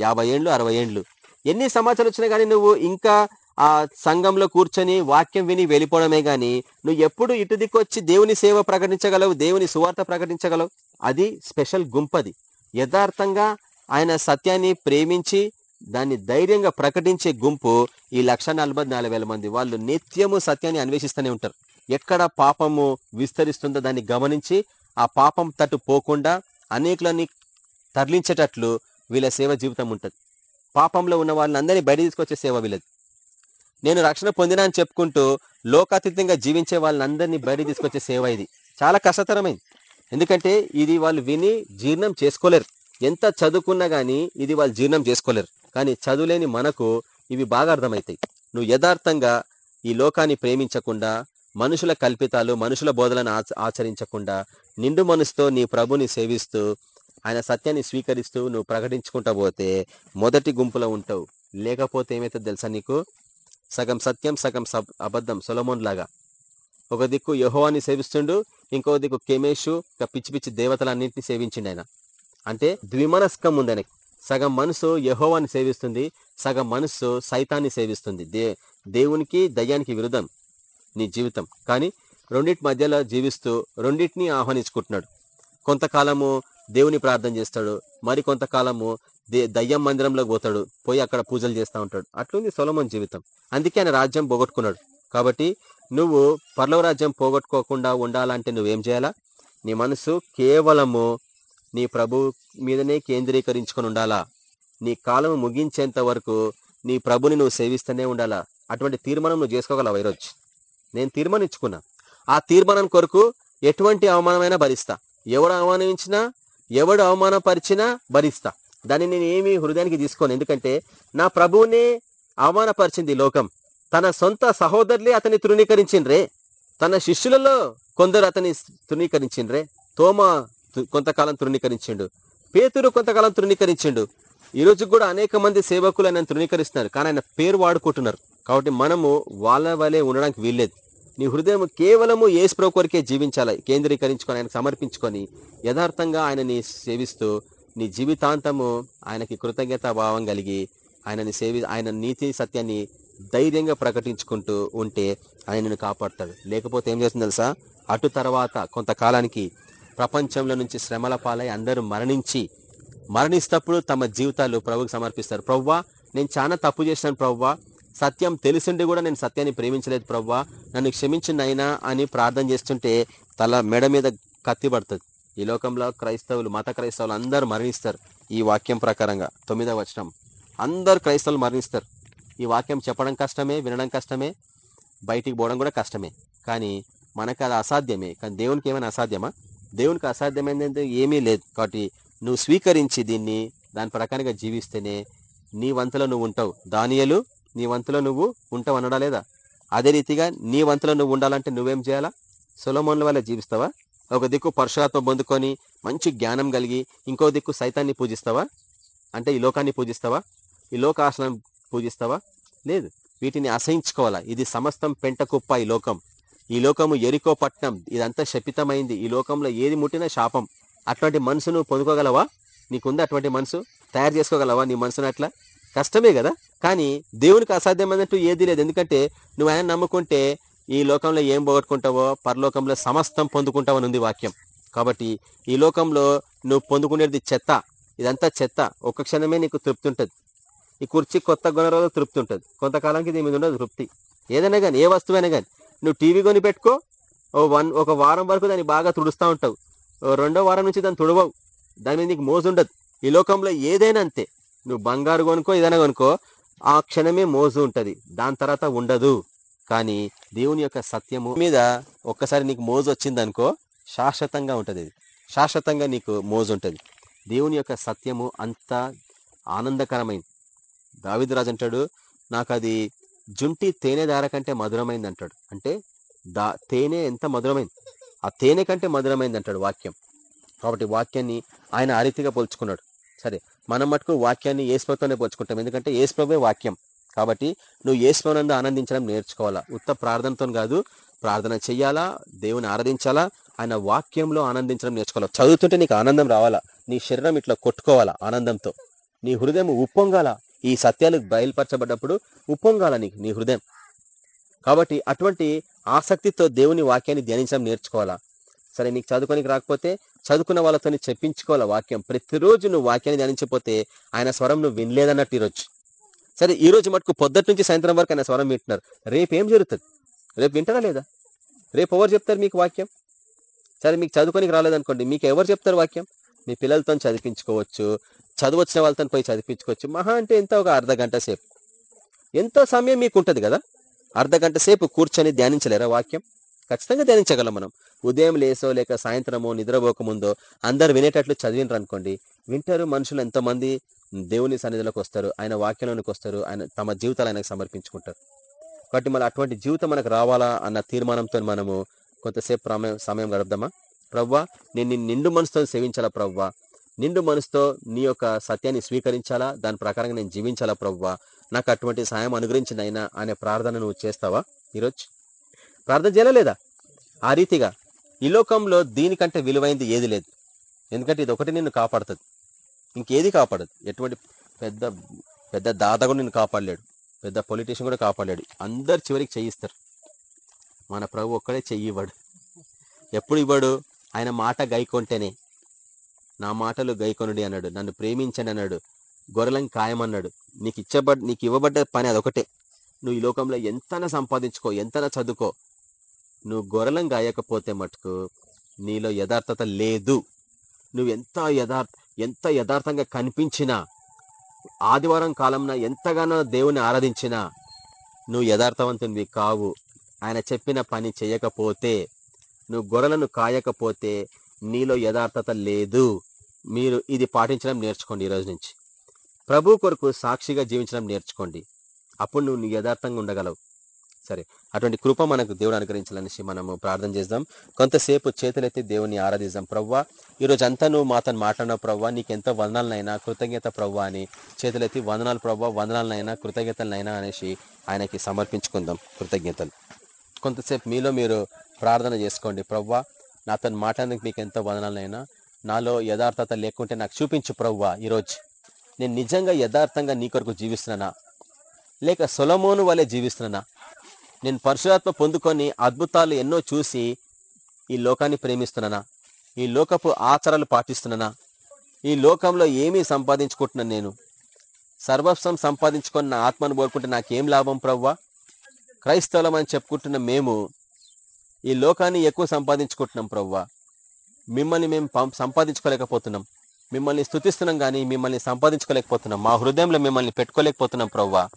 A: యాభై ఏండ్లు అరవై ఏండ్లు ఎన్ని సంవత్సరాలు వచ్చినా కానీ నువ్వు ఇంకా ఆ సంఘంలో కూర్చొని వాక్యం విని వెళ్ళిపోవడమే గాని నువ్వు ఎప్పుడు ఇటు దిక్కొచ్చి దేవుని సేవ ప్రకటించగలవు దేవుని సువార్త ప్రకటించగలవు? అది స్పెషల్ గుంపది. యథార్థంగా ఆయన సత్యాన్ని ప్రేమించి దాన్ని ధైర్యంగా ప్రకటించే గుంపు ఈ లక్ష నలభై నాలుగు వేల మంది వాళ్ళు నిత్యము సత్యాన్ని అన్వేషిస్తూనే ఉంటారు. ఎక్కడ పాపము విస్తరిస్తుందో దాన్ని గమనించి ఆ పాపం తట్టు పోకుండా అనేకులని తరలించేటట్లు వీళ్ళ సేవ జీవితం ఉంటుంది. పాపంలో ఉన్న వాళ్ళందరినీ బయట తీసుకొచ్చే సేవ వీళ్ళది. నేను రక్షణ పొందినా అని చెప్పుకుంటూ లోకాతీతంగా జీవించే వాళ్ళందరినీ బయట తీసుకొచ్చే సేవ ఇది. చాలా కష్టతరమైంది. ఎందుకంటే ఇది వాళ్ళు విని జీర్ణం చేసుకోలేరు. ఎంత చదువుకున్నా కానీ ఇది వాళ్ళు జీర్ణం చేసుకోలేరు. కానీ చదువులేని మనకు ఇవి బాగా అర్థమవుతాయి. నువ్వు యథార్థంగా ఈ లోకాన్ని ప్రేమించకుండా మనుషుల కల్పితాలు మనుషుల బోధలను ఆచ ఆచరించకుండా నిండు మనసుతో నీ ప్రభుని సేవిస్తూ ఆయన సత్యాన్ని స్వీకరిస్తూ నువ్వు ప్రకటించుకుంటా పోతే మొదటి గుంపులో ఉంటావు. లేకపోతే ఏమైతే తెలుసా నీకు? సగం సత్యం సగం సబ్ అబద్ధం సొలమోన్ లాగా. ఒక దిక్కు యహోవాన్ని సేవిస్తుండు ఇంకో దిక్కు కెమేషు ఇంకా పిచ్చి పిచ్చి దేవతలన్నింటినీ సేవించిండు ఆయన. అంటే ద్విమనస్కం ఉంది ఆయనకి సగం మనసు యహోవాన్ని సేవిస్తుంది సగం మనసు సైతాన్ని సేవిస్తుంది. దే దేవునికి దయ్యానికి విరుద్ధం నీ జీవితం. కానీ రెండింటి మధ్యలో జీవిస్తూ రెండింటిని ఆహ్వానించుకుంటున్నాడు. కొంతకాలము దేవుని ప్రార్థన చేస్తాడు. మరి కొంతకాలము దే దయ్యం మందిరంలోకి పోతాడు. పోయి అక్కడ పూజలు చేస్తూ ఉంటాడు. అట్లుంది సొలమన్ జీవితం. అందుకే ఆయన రాజ్యం పోగొట్టుకున్నాడు. కాబట్టి నువ్వు పర్లవ రాజ్యం పోగొట్టుకోకుండా ఉండాలంటే నువ్వేం చేయాలా? నీ మనసు కేవలము నీ ప్రభు మీదనే కేంద్రీకరించుకొని ఉండాలా? నీ కాలం ముగించేంత వరకు నీ ప్రభుని నువ్వు సేవిస్తూనే ఉండాలా? అటువంటి తీర్మానం నువ్వు చేసుకోగలవు ఈరోజు? నేను తీర్మానించుకున్నా. ఆ తీర్మానం కొరకు ఎటువంటి అవమానమైనా భరిస్తా. ఎవడు అవమానించినా ఎవడు అవమానపరిచినా భరిస్తా. దాన్ని నేను ఏమి హృదయానికి తీసుకోను. ఎందుకంటే నా ప్రభువునే అవమానపరిచింది ఈ లోకం. తన సొంత సహోదరులే అతన్ని తృణీకరించిండ్రే. తన శిష్యులలో కొందరు అతన్ని తృణీకరించిండ్రే. తోమ కొంతకాలం తృణీకరించిండు. పేతురు కొంతకాలం తృణీకరించిండు. ఈరోజు కూడా అనేక మంది సేవకులు ఆయన తృణీకరిస్తున్నారు. కానీ ఆయన పేరు వాడుకుంటున్నారు. కాబట్టి మనము వాళ్ళ వలె ఉండడానికి వీల్లేదు. నీ హృదయం కేవలము ఏసు కొరికే జీవించాలి. కేంద్రీకరించుకొని ఆయనకు సమర్పించుకొని యథార్థంగా ఆయనని సేవిస్తూ నీ జీవితాంతము ఆయనకి కృతజ్ఞత భావం కలిగి ఆయనని సేవి ఆయన నీతి సత్యాన్ని ధైర్యంగా ప్రకటించుకుంటూ ఉంటే ఆయన నిన్ను లేకపోతే ఏం చేస్తుంది తెలుసా? అటు తర్వాత కొంతకాలానికి ప్రపంచంలో నుంచి శ్రమల పాలై అందరూ మరణించి మరణిస్తప్పుడు తమ జీవితాలు ప్రభుకి సమర్పిస్తారు. ప్రవ్వా నేను చాలా తప్పు చేశాను ప్రవ్వా. సత్యం తెలిసిండి కూడా నేను సత్యాన్ని ప్రేమించలేదు ప్రవ్వా. నన్ను క్షమించినైనా అని ప్రార్థన చేస్తుంటే తల మెడ మీద కత్తి పడుతుంది. ఈ లోకంలో క్రైస్తవులు మత క్రైస్తవులు అందరూ మరణిస్తారు ఈ వాక్యం ప్రకారంగా. తొమ్మిదవ వచనం. అందరు క్రైస్తవులు మరణిస్తారు. ఈ వాక్యం చెప్పడం కష్టమే వినడం కష్టమే బయటికి పోవడం కూడా కష్టమే. కానీ మనకు అది అసాధ్యమే. కానీ దేవునికి ఏమైనా అసాధ్యమా? దేవునికి అసాధ్యమైనది ఏమీ లేదు. కాబట్టి నువ్వు స్వీకరించి దీన్ని దాని ప్రకారంగా జీవిస్తేనే నీ వంతలో నువ్వు ఉంటావు. దానియలు నీ వంతులో నువ్వు ఉంటావు అనడా లేదా? అదే రీతిగా నీ వంతులో నువ్వు ఉండాలంటే నువ్వేం చేయాలా? సొలమోన్ల వల్ల జీవిస్తావా? ఒక దిక్కు పరశురాత్మ పొందుకొని మంచి జ్ఞానం కలిగి ఇంకో దిక్కు సైతాన్ని పూజిస్తావా? అంటే ఈ లోకాన్ని పూజిస్తావా? ఈ లోకాసనం పూజిస్తావా? లేదు. వీటిని అసహించుకోవాలా. ఇది సమస్తం పెంట కుప్ప ఈ లోకం. ఈ లోకము ఎరికో పట్నం. ఇదంతా శపితమైంది. ఈ లోకంలో ఏది ముట్టినా శాపం. అటువంటి మనసును పొందుకోగలవా? నీకుంది అటువంటి మనసు? తయారు చేసుకోగలవా నీ మనసును అట్లా? కష్టమే కదా? కానీ దేవునికి అసాధ్యమైనట్టు ఏది లేదు. ఎందుకంటే నువ్వు ఆయన నమ్ముకుంటే ఈ లోకంలో ఏం పోగొట్టుకుంటావో పరలోకంలో సమస్తం పొందుకుంటావని ఉంది వాక్యం. కాబట్టి ఈ లోకంలో నువ్వు పొందుకునేది చెత్త. ఇదంతా చెత్త. ఒక్క క్షణమే నీకు తృప్తి ఉంటుంది. ఈ కుర్చీ కొత్త కొనరోజు తృప్తి ఉంటుంది. కొంతకాలానికి దీని మీద ఉండదు తృప్తి. ఏదైనా కానీ ఏ వస్తువైనా కానీ నువ్వు టీవీ కొని పెట్టుకో ఓ వన్ ఒక వారం వరకు దాన్ని బాగా తుడుస్తూ ఉంటావు. రెండో వారం నుంచి దాన్ని తుడవవు. దాని మీద నీకు మోజు ఉండదు. ఈ లోకంలో ఏదైనా అంతే. నువ్వు బంగారు కొనుక్కో ఏదైనా కొనుక్కో ఆ క్షణమే మోజు ఉంటుంది. దాని తర్వాత ఉండదు. కానీ దేవుని యొక్క సత్యము మీద ఒక్కసారి నీకు మోజు వచ్చిందనుకో శాశ్వతంగా ఉంటుంది ఇది. శాశ్వతంగా నీకు మోజు ఉంటుంది. దేవుని యొక్క సత్యము అంత ఆనందకరమైంది. దావిదరాజు అంటాడు నాకు అది జుంటి తేనె దార కంటే మధురమైంది అంటాడు. అంటే దా తేనె ఎంత మధురమైంది? ఆ తేనె కంటే మధురమైంది అంటాడు వాక్యం. కాబట్టి వాక్యాన్ని ఆయన ఆ రీతిగా పోల్చుకున్నాడు. సరే మనం మటుకు వాక్యాన్ని ఏసుప్రభుతోనే పోల్చుకుంటాం. ఎందుకంటే ఏసుప్రభే వాక్యం. కాబట్టి నువ్వు ఏసుప్రభునందు ఆనందించడం నేర్చుకోవాలా? ఉత్త ప్రార్థనతో కాదు ప్రార్థన చెయ్యాలా? దేవుని ఆరాధించాలా? ఆయన వాక్యంలో ఆనందించడం నేర్చుకోవాలా? చదువుతుంటే నీకు ఆనందం రావాలా? నీ శరీరం ఇట్లా కొట్టుకోవాలా ఆనందంతో? నీ హృదయం ఉప్పొంగాల? ఈ సత్యాలు బయలుపరచబడ్డప్పుడు ఉప్పొంగాల నీకు? నీ హృదయం. కాబట్టి అటువంటి ఆసక్తితో దేవుని వాక్యాన్ని ధ్యానించడం నేర్చుకోవాలా? సరే నీకు చదువుకోనికి రాకపోతే చదువుకున్న వాళ్ళతో చెప్పించుకోవాలి వాక్యం. ప్రతిరోజు నువ్వు వాక్యాన్ని ధ్యానించకపోతే ఆయన స్వరం నువ్వు వినలేదన్నట్టు ఈరోజు. సరే ఈ రోజు మటుకు పొద్దుటి నుంచి సాయంత్రం వరకు ఆయన స్వరం వింటున్నారు. రేపు ఏం జరుగుతుంది? రేపు వింటారా లేదా? రేపు ఎవరు చెప్తారు మీకు వాక్యం? సరే మీకు చదువుకోనికి రాలేదనుకోండి మీకు ఎవరు చెప్తారు వాక్యం? మీ పిల్లలతో చదివించుకోవచ్చు చదువు వచ్చిన వాళ్ళతో పోయి చదివించుకోవచ్చు. మహా అంటే ఎంత ఒక అర్ధ గంట సేపు. ఎంతో సమయం మీకు ఉంటుంది కదా? అర్ధ గంట సేపు కూర్చొని ధ్యానించలేరా వాక్యం? ఖచ్చితంగా ధ్యానించగలం మనం. ఉదయం లేసో లేక సాయంత్రమో నిద్రపోకముందో అందరు వినేటట్లు చదివినరు అనుకోండి వింటారు మనుషులు ఎంతమంది దేవుని సన్నిధిలోకి వస్తారు ఆయన వాక్యంలోనికి వస్తారు ఆయన తమ జీవితాలు ఆయనకు సమర్పించుకుంటారు. కాబట్టి మళ్ళీ అటువంటి జీవితం మనకు రావాలా అన్న తీర్మానంతో మనము కొంతసేపు ప్రామ- సమయం గడుపుదామా? ప్రవ్వా నేను నిండు మనసుతో సేవించాలా ప్రవ్వా? నిండు మనసుతో నీ యొక్క సత్యాన్ని స్వీకరించాలా? దాని ప్రకారంగా నేను జీవించాలా ప్రవ్వా? నాకు అటువంటి సాయం అనుగ్రహించిన అయినా అనే ప్రార్థన నువ్వు చేస్తావా? ఈరోజు? ప్రార్థన చేయలేదా ఆ రీతిగా ఈ లోకంలో దీనికంటే విలువైంది ఏది లేదు. ఎందుకంటే ఇది ఒకటి నిన్ను కాపాడుతుంది. ఇంకేది కాపాడదు. ఎటువంటి పెద్ద పెద్ద దాత కూడా నిన్ను కాపాడలేడు. పెద్ద పొలిటీషియన్ కూడా కాపాడలేడు. అందరు చివరికి చేయిస్తారు. మన ప్రభు ఒక్కడే చెయ్యి ఇవ్వడు. ఎప్పుడు ఇవ్వడు? ఆయన మాట గైకొంటేనే. నా మాటలు గైకొనుడి అన్నాడు. నన్ను ప్రేమించండి అన్నాడు. గొర్రెలం ఖాయమన్నాడు. నీకు ఇచ్చబడ్ నీకు ఇవ్వబడ్డ పని అదొకటే. నువ్వు ఈ లోకంలో ఎంతనా సంపాదించుకో ఎంతనా చదువుకో. నువ్వు గొర్రెలను గాయకపోతే మటుకు నీలో యథార్థత లేదు. నువ్వు ఎంత యథార్థ ఎంత యథార్థంగా కనిపించినా ఆదివారం కాలంన ఎంతగానో దేవుని ఆరాధించినా నువ్వు యథార్థవంతునివి కావు. ఆయన చెప్పిన పని చేయకపోతే నువ్వు గొర్రెలను కాయకపోతే నీలో యథార్థత లేదు. మీరు ఇది పాటించడం నేర్చుకోండి ఈ రోజు నుంచి. ప్రభు కొరకు సాక్షిగా జీవించడం నేర్చుకోండి. అప్పుడు నువ్వు నీ యథార్థంగా ఉండగలవు. సరే అటువంటి కృప మనకు దేవుడు అనుగ్రహించాలనేసి మనము ప్రార్థన చేద్దాం. కొంతసేపు చేతులెత్తి దేవుని ఆరాధిద్దాం. ప్రవ్వా ఈరోజు అంతా నువ్వు మాతో మాట్లాడినావు ప్రవ్వా నీకు ఎంతో వందనాలనైనా కృతజ్ఞత ప్రవ్వా అని చేతులెత్తి వందనాలు ప్రవ్వా వందనాలనైనా కృతజ్ఞతలనైనా అనేసి ఆయనకి సమర్పించుకుందాం. కృతజ్ఞతలు. కొంతసేపు మీలో మీరు ప్రార్థన చేసుకోండి. ప్రవ్వా నాతో మాట్లాడేందుకు మీకు ఎంతో వదనాలైనా నాలో యథార్థత లేకుంటే నాకు చూపించు ప్రవ్వా ఈరోజు. నేను నిజంగా యథార్థంగా నీ కొరకు జీవిస్తున్నానా? లేక సొలమోను వలె జీవిస్తున్నానా? నేను పరశురాత్మ పొందుకొని అద్భుతాలు ఎన్నో చూసి ఈ లోకాన్ని ప్రేమిస్తున్నానా? ఈ లోకపు ఆచారాలు పాటిస్తున్నానా? ఈ లోకంలో ఏమీ సంపాదించుకుంటున్నాను నేను? సర్వస్వం సంపాదించుకొని నా ఆత్మను కోరుకుంటే నాకేం లాభం ప్రవ్వా? క్రైస్తవులం అని చెప్పుకుంటున్న మేము ఈ లోకాన్ని ఎక్కువ సంపాదించుకుంటున్నాం ప్రవ్వా. మిమ్మల్ని మేము సంపాదించుకోలేకపోతున్నాం. మిమ్మల్ని స్థుతిస్తున్నాం కానీ మిమ్మల్ని సంపాదించుకోలేకపోతున్నాం. మా హృదయంలో మిమ్మల్ని పెట్టుకోలేకపోతున్నాం ప్రవ్వా.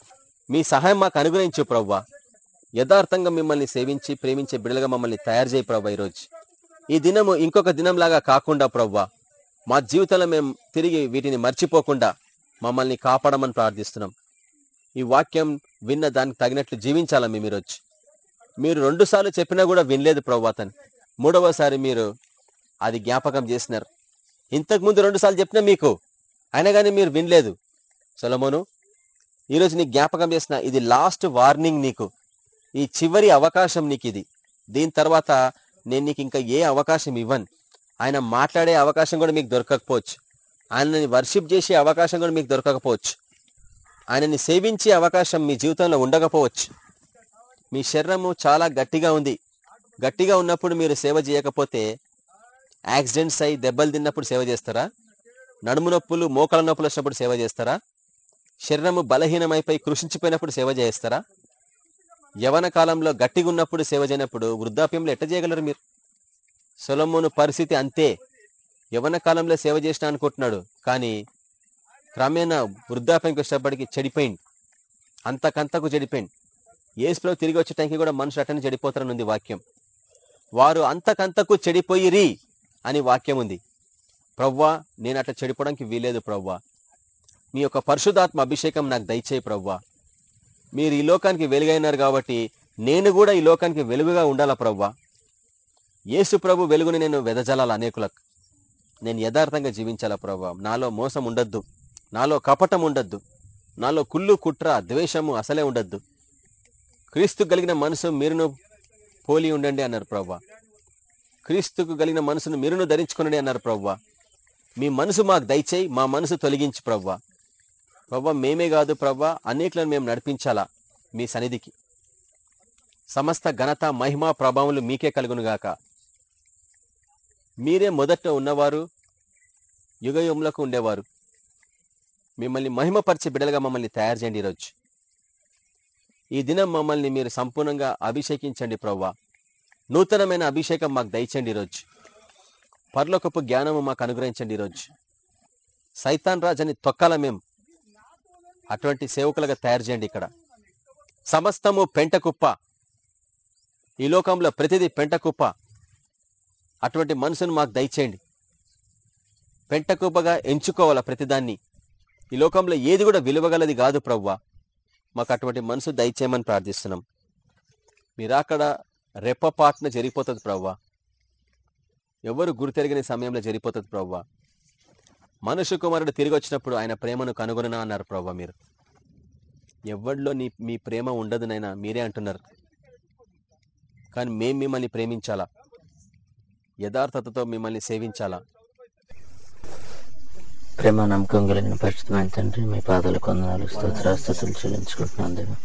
A: మీ సహాయం మాకు అనుగ్రహించు ప్రవ్వా. యథార్థంగా మిమ్మల్ని సేవించి ప్రేమించే బిడ్డలుగా మమ్మల్ని తయారు చేయి ప్రవ్వా ఈరోజు. ఈ దినము ఇంకొక దినంలాగా కాకుండా ప్రవ్వా మా జీవితంలో మేము తిరిగి వీటిని మర్చిపోకుండా మమ్మల్ని కాపాడమని ప్రార్థిస్తున్నాం. ఈ వాక్యం విన్న దానికి తగినట్లు జీవించాలా మేము ఈరోజు? మీరు రెండుసార్లు చెప్పినా కూడా వినలేదు ప్రవ్వాతని మూడవసారి మీరు అది జ్ఞాపకం చేసినారు. ఇంతకుముందు రెండుసార్లు చెప్పినా మీకు అయినా కానీ మీరు వినలేదు. సొలమోను ఈరోజు నీకు జ్ఞాపకం చేసిన ఇది లాస్ట్ వార్నింగ్ నీకు. ఈ చివరి అవకాశం నీకు ఇది దీని తర్వాత నేను నీకు ఇంకా ఏ అవకాశం ఇవ్వను. ఆయన మాట్లాడే అవకాశం కూడా మీకు దొరకకపోవచ్చు. ఆయనని వర్షిప్ చేసే అవకాశం కూడా మీకు దొరకకపోవచ్చు. ఆయనని సేవించే అవకాశం మీ జీవితంలో ఉండకపోవచ్చు. మీ శరీరము చాలా గట్టిగా ఉంది. గట్టిగా ఉన్నప్పుడు మీరు సేవ చేయకపోతే యాక్సిడెంట్స్ అయి దెబ్బలు తిన్నప్పుడు సేవ చేస్తారా? నడుము నొప్పులు మోకాల నొప్పులు వచ్చినప్పుడు సేవ చేస్తారా? శరీరము బలహీనమైపోయి కృషించిపోయినప్పుడు సేవ చేస్తారా? యవన కాలంలో గట్టిగా ఉన్నప్పుడు సేవ చేయనప్పుడు వృద్ధాప్యంలో ఎట్ట చేయగలరు మీరు? సొలొమోను పరిస్థితి అంతే. యవన కాలంలో సేవ చేసిన అనుకుంటున్నాడు కానీ క్రమేణా వృద్ధాప్యంకి వచ్చేటప్పటికి చెడిపోయింది అంతకంతకు చెడిపోయింది ఏసులో తిరిగి వచ్చే టైంకి కూడా మనుషులు అట్టని చెడిపోతారని వాక్యం. వారు అంతకంతకు చెడిపోయిరి అని వాక్యం ఉంది. ప్రవ్వా నేను అట్లా చెడిపోవడానికి వీలేదు ప్రవ్వా. మీ యొక్క పరిశుధాత్మ అభిషేకం నాకు దయచేయి ప్రవ్వా. మీరు ఈ లోకానికి వెలుగైనారు కాబట్టి నేను కూడా ఈ లోకానికి వెలుగుగా ఉండాలా ప్రవ్వా? యేసు ప్రభు వెలుగుని నేను వెదజల్లాలి అనేకులకు? నేను యథార్థంగా జీవించాలా ప్రవ్వా? నాలో మోసం ఉండద్దు. నాలో కపటం ఉండద్దు. నాలో కుళ్ళు కుట్ర ద్వేషము అసలే ఉండద్దు. క్రీస్తు కలిగిన మనసు మీరును పోలి ఉండండి అన్నారు ప్రవ్వా. క్రీస్తుకు కలిగిన మనసును మీరును ధరించుకునండి అన్నారు ప్రవ్వా. మీ మనసు మాకు దయచేయి మా మనసు తొలగించి ప్రవ్వా. ప్రవ్వా మేమే కాదు ప్రవ్వా అనేకులను మేము నడిపించాలా? మీ సన్నిధికి. సమస్త ఘనత మహిమా ప్రభావములు మీకే కలుగునుగాక. మీరే మొదట ఉన్నవారు యుగయుములకు ఉండేవారు. మిమ్మల్ని మహిమపరిచే బిడ్డలుగా మమ్మల్ని తయారు చేయండి ఈరోజు. ఈ దినం మమ్మల్ని మీరు సంపూర్ణంగా అభిషేకించండి ప్రవ్వా. నూతనమైన అభిషేకం మాకు దయచండి ఈరోజు. పర్లోకపు జ్ఞానము మాకు అనుగ్రహించండి ఈరోజు. సైతాన్ రాజని తొక్కాల మేము? అటువంటి సేవకులుగా తయారు చేయండి ఇక్కడ. సమస్తము పెంటకుప్ప. ఈ లోకంలో ప్రతిదీ పెంటకుప్ప. అటువంటి మనసును మాకు దయచేయండి. పెంటకుప్పగా ఎంచుకోవాలా ప్రతిదాన్ని. ఈ లోకంలో ఏది కూడా విలువగలది కాదు ప్రవ్వా. మాకు అటువంటి మనసు దయచేయమని ప్రార్థిస్తున్నాం. మీరు అక్కడ రెప్పపాటున జరిగిపోతుంది ప్రవ్వా. ఎవరు గుర్తెరిగిన సమయంలో జరిగిపోతుంది ప్రవ్వా. మనుషు కుమారుడు తిరిగి వచ్చినప్పుడు ఆయన ప్రేమను కనుగొననా అన్నారు ప్రవ్వా మీరు. ఎవరిలో నీ మీ ప్రేమ ఉండదునైనా మీరే అంటున్నారు. కానీ మేం మిమ్మల్ని ప్రేమించాలా? యథార్థతతో మిమ్మల్ని సేవించాలా?
B: ప్రేమ నమ్మకం కలిగిన పరిస్థితి తండ్రి మీ పాదాలు కొందనాలు స్తోత్రాస్తుతులు చెల్లించుకుంటున్నాను దేవ.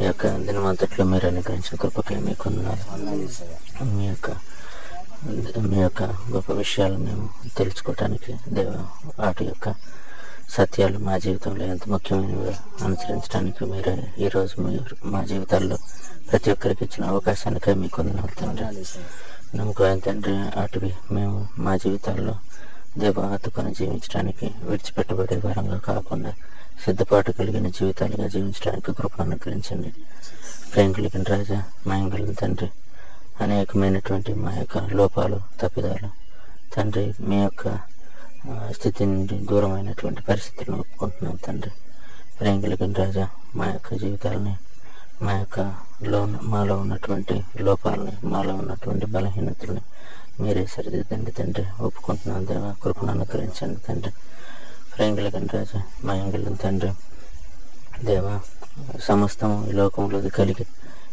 B: ఈ యొక్క దినమంతట్లో మీరు అనుగ్రహించిన కృపకై మీ కొందనాలు. మీ యొక్క మీ యొక్క గొప్ప విషయాలు మేము తెలుసుకోవటానికి దేవ వాటి యొక్క సత్యాలు మా జీవితంలో ఎంత ముఖ్యమైనవి అనుసరించడానికి మీరు ఈరోజు మీరు మా జీవితాల్లో ప్రతి ఒక్కరికి ఇచ్చిన అవకాశానికై మీకు తండ్రి నమ్మకం తండ్రి అటువి మేము మా జీవితాల్లో దేవ హత్తుకొని జీవించడానికి విడిచిపెట్టబడే వారంగా కాకుండా సిద్ధపాటు కలిగిన జీవితాలుగా జీవించడానికి కృపను అనుగ్రహించండి. ప్రేమ కలిగిన రాజా మయంగళం తండ్రి అనేకమైనటువంటి మా యొక్క లోపాలు తప్పిదాలు తండ్రి మీ యొక్క స్థితి నుండి దూరమైనటువంటి పరిస్థితులను ఒప్పుకుంటున్నాం తండ్రి. ప్రేమ కలిగిన రాజా మా యొక్క జీవితాలని మా యొక్క లో మాలో ఉన్నటువంటి లోపాలని మాలో ఉన్నటువంటి బలహీనతల్ని మీరే సరిదిద్దండి తండ్రి. ఒప్పుకుంటున్నాను దేవా కృపను అనుకరించండి తండ్రి. ప్రేమ కలిగిన రాజా మా ఎంగళం తండ్రి దేవా సమస్తము ఈ లోకంలో కలిగి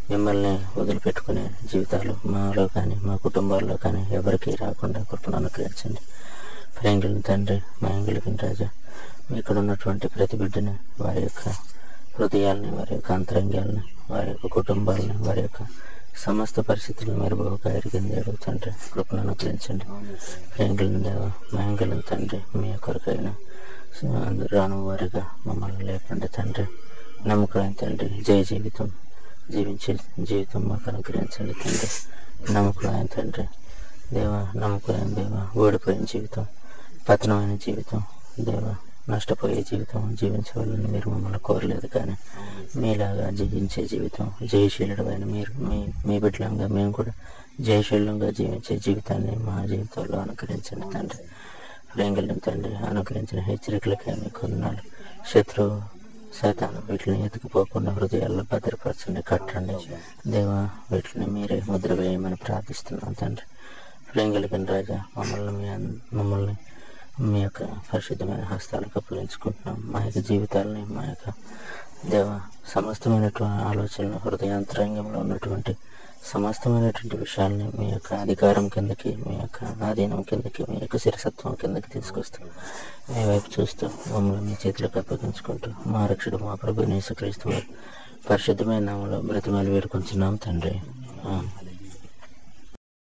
B: మిమ్మల్ని వదిలిపెట్టుకునే జీవితాలు మాలో కానీ మా కుటుంబాల్లో కానీ ఎవరికీ రాకుండా కృపను అనుగ్రహించండి. ప్రేంగులని తండ్రి మా ఎంగులకి రాజా ఇక్కడ ఉన్నటువంటి ప్రతి బిడ్డని వారి యొక్క హృదయాల్ని వారి యొక్క అంతరంగాల్ని వారి యొక్క కుటుంబాలని వారి యొక్క సమస్త పరిస్థితులను మీరు బహుగా ఎరిగింది అడుగుతండ్రి కృపను అనుగ్రహించండి. ప్రేంగులని దేవ మా ఎంగులని తండ్రి మీ కొరకైన రాను వారిగా మమ్మల్ని లేపండి తండ్రి. నమ్మకం తండ్రి జయ జీవితం. జీవించే జీవితం మాకు అనుగ్రహించండి తండ్రి. నమ్మకమైన తండ్రి. దేవ నమ్మకమైన దేవ ఓడిపోయిన జీవితం పతనమైన జీవితం దేవ నష్టపోయే జీవితం జీవించవాలని మీరు మమ్మల్ని కోరలేదు కానీ మీలాగా జీవించే జీవితం జయశీలుడమైన మీరు మీ మీ బిడ్డలంగా మేము కూడా జయశీలంగా జీవించే జీవితాన్ని మా జీవితంలో అనుకరించండి తండ్రి. ప్రేంగళం తండ్రి అనుగ్రహించిన హెచ్చరికలకే మీకు వందనాలు శత్రువు సైతాను వీటిని ఎత్తుకుపోకుండా హృదయాల్లో భద్రపరచండి కట్టండి. దేవా వీటిని మీరే ముద్ర వేయమని ప్రార్థిస్తున్నాం తండ్రి. ప్రేంగలిగిన రాజా మమ్మల్ని మీ మమ్మల్ని మీ యొక్క పరిశుద్ధమైన హస్తాలకు అప్పగించుకుంటున్నాం. మా యొక్క జీవితాలని మా యొక్క దేవ సమస్తమైనటువంటి ఆలోచనలు హృదయాంతరంగంలో ఉన్నటువంటి సమస్తమైనటువంటి విషయాల్ని మీ యొక్క అధికారం కిందకి మీ యొక్క ఆధీనం కిందకి మీ యొక్క శిరసత్వం కిందకి తీసుకొస్తాం మీ వైపు చూస్తూ మమ్మల్ని మీ చేతులకు అప్పగించుకుంటూ మా రక్షుడు మా ప్రభు యేసుక్రీస్తు వారి పరిశుద్ధమైన నామంలో బ్రతిమాలు వేడుకొంచున్నాం తండ్రి.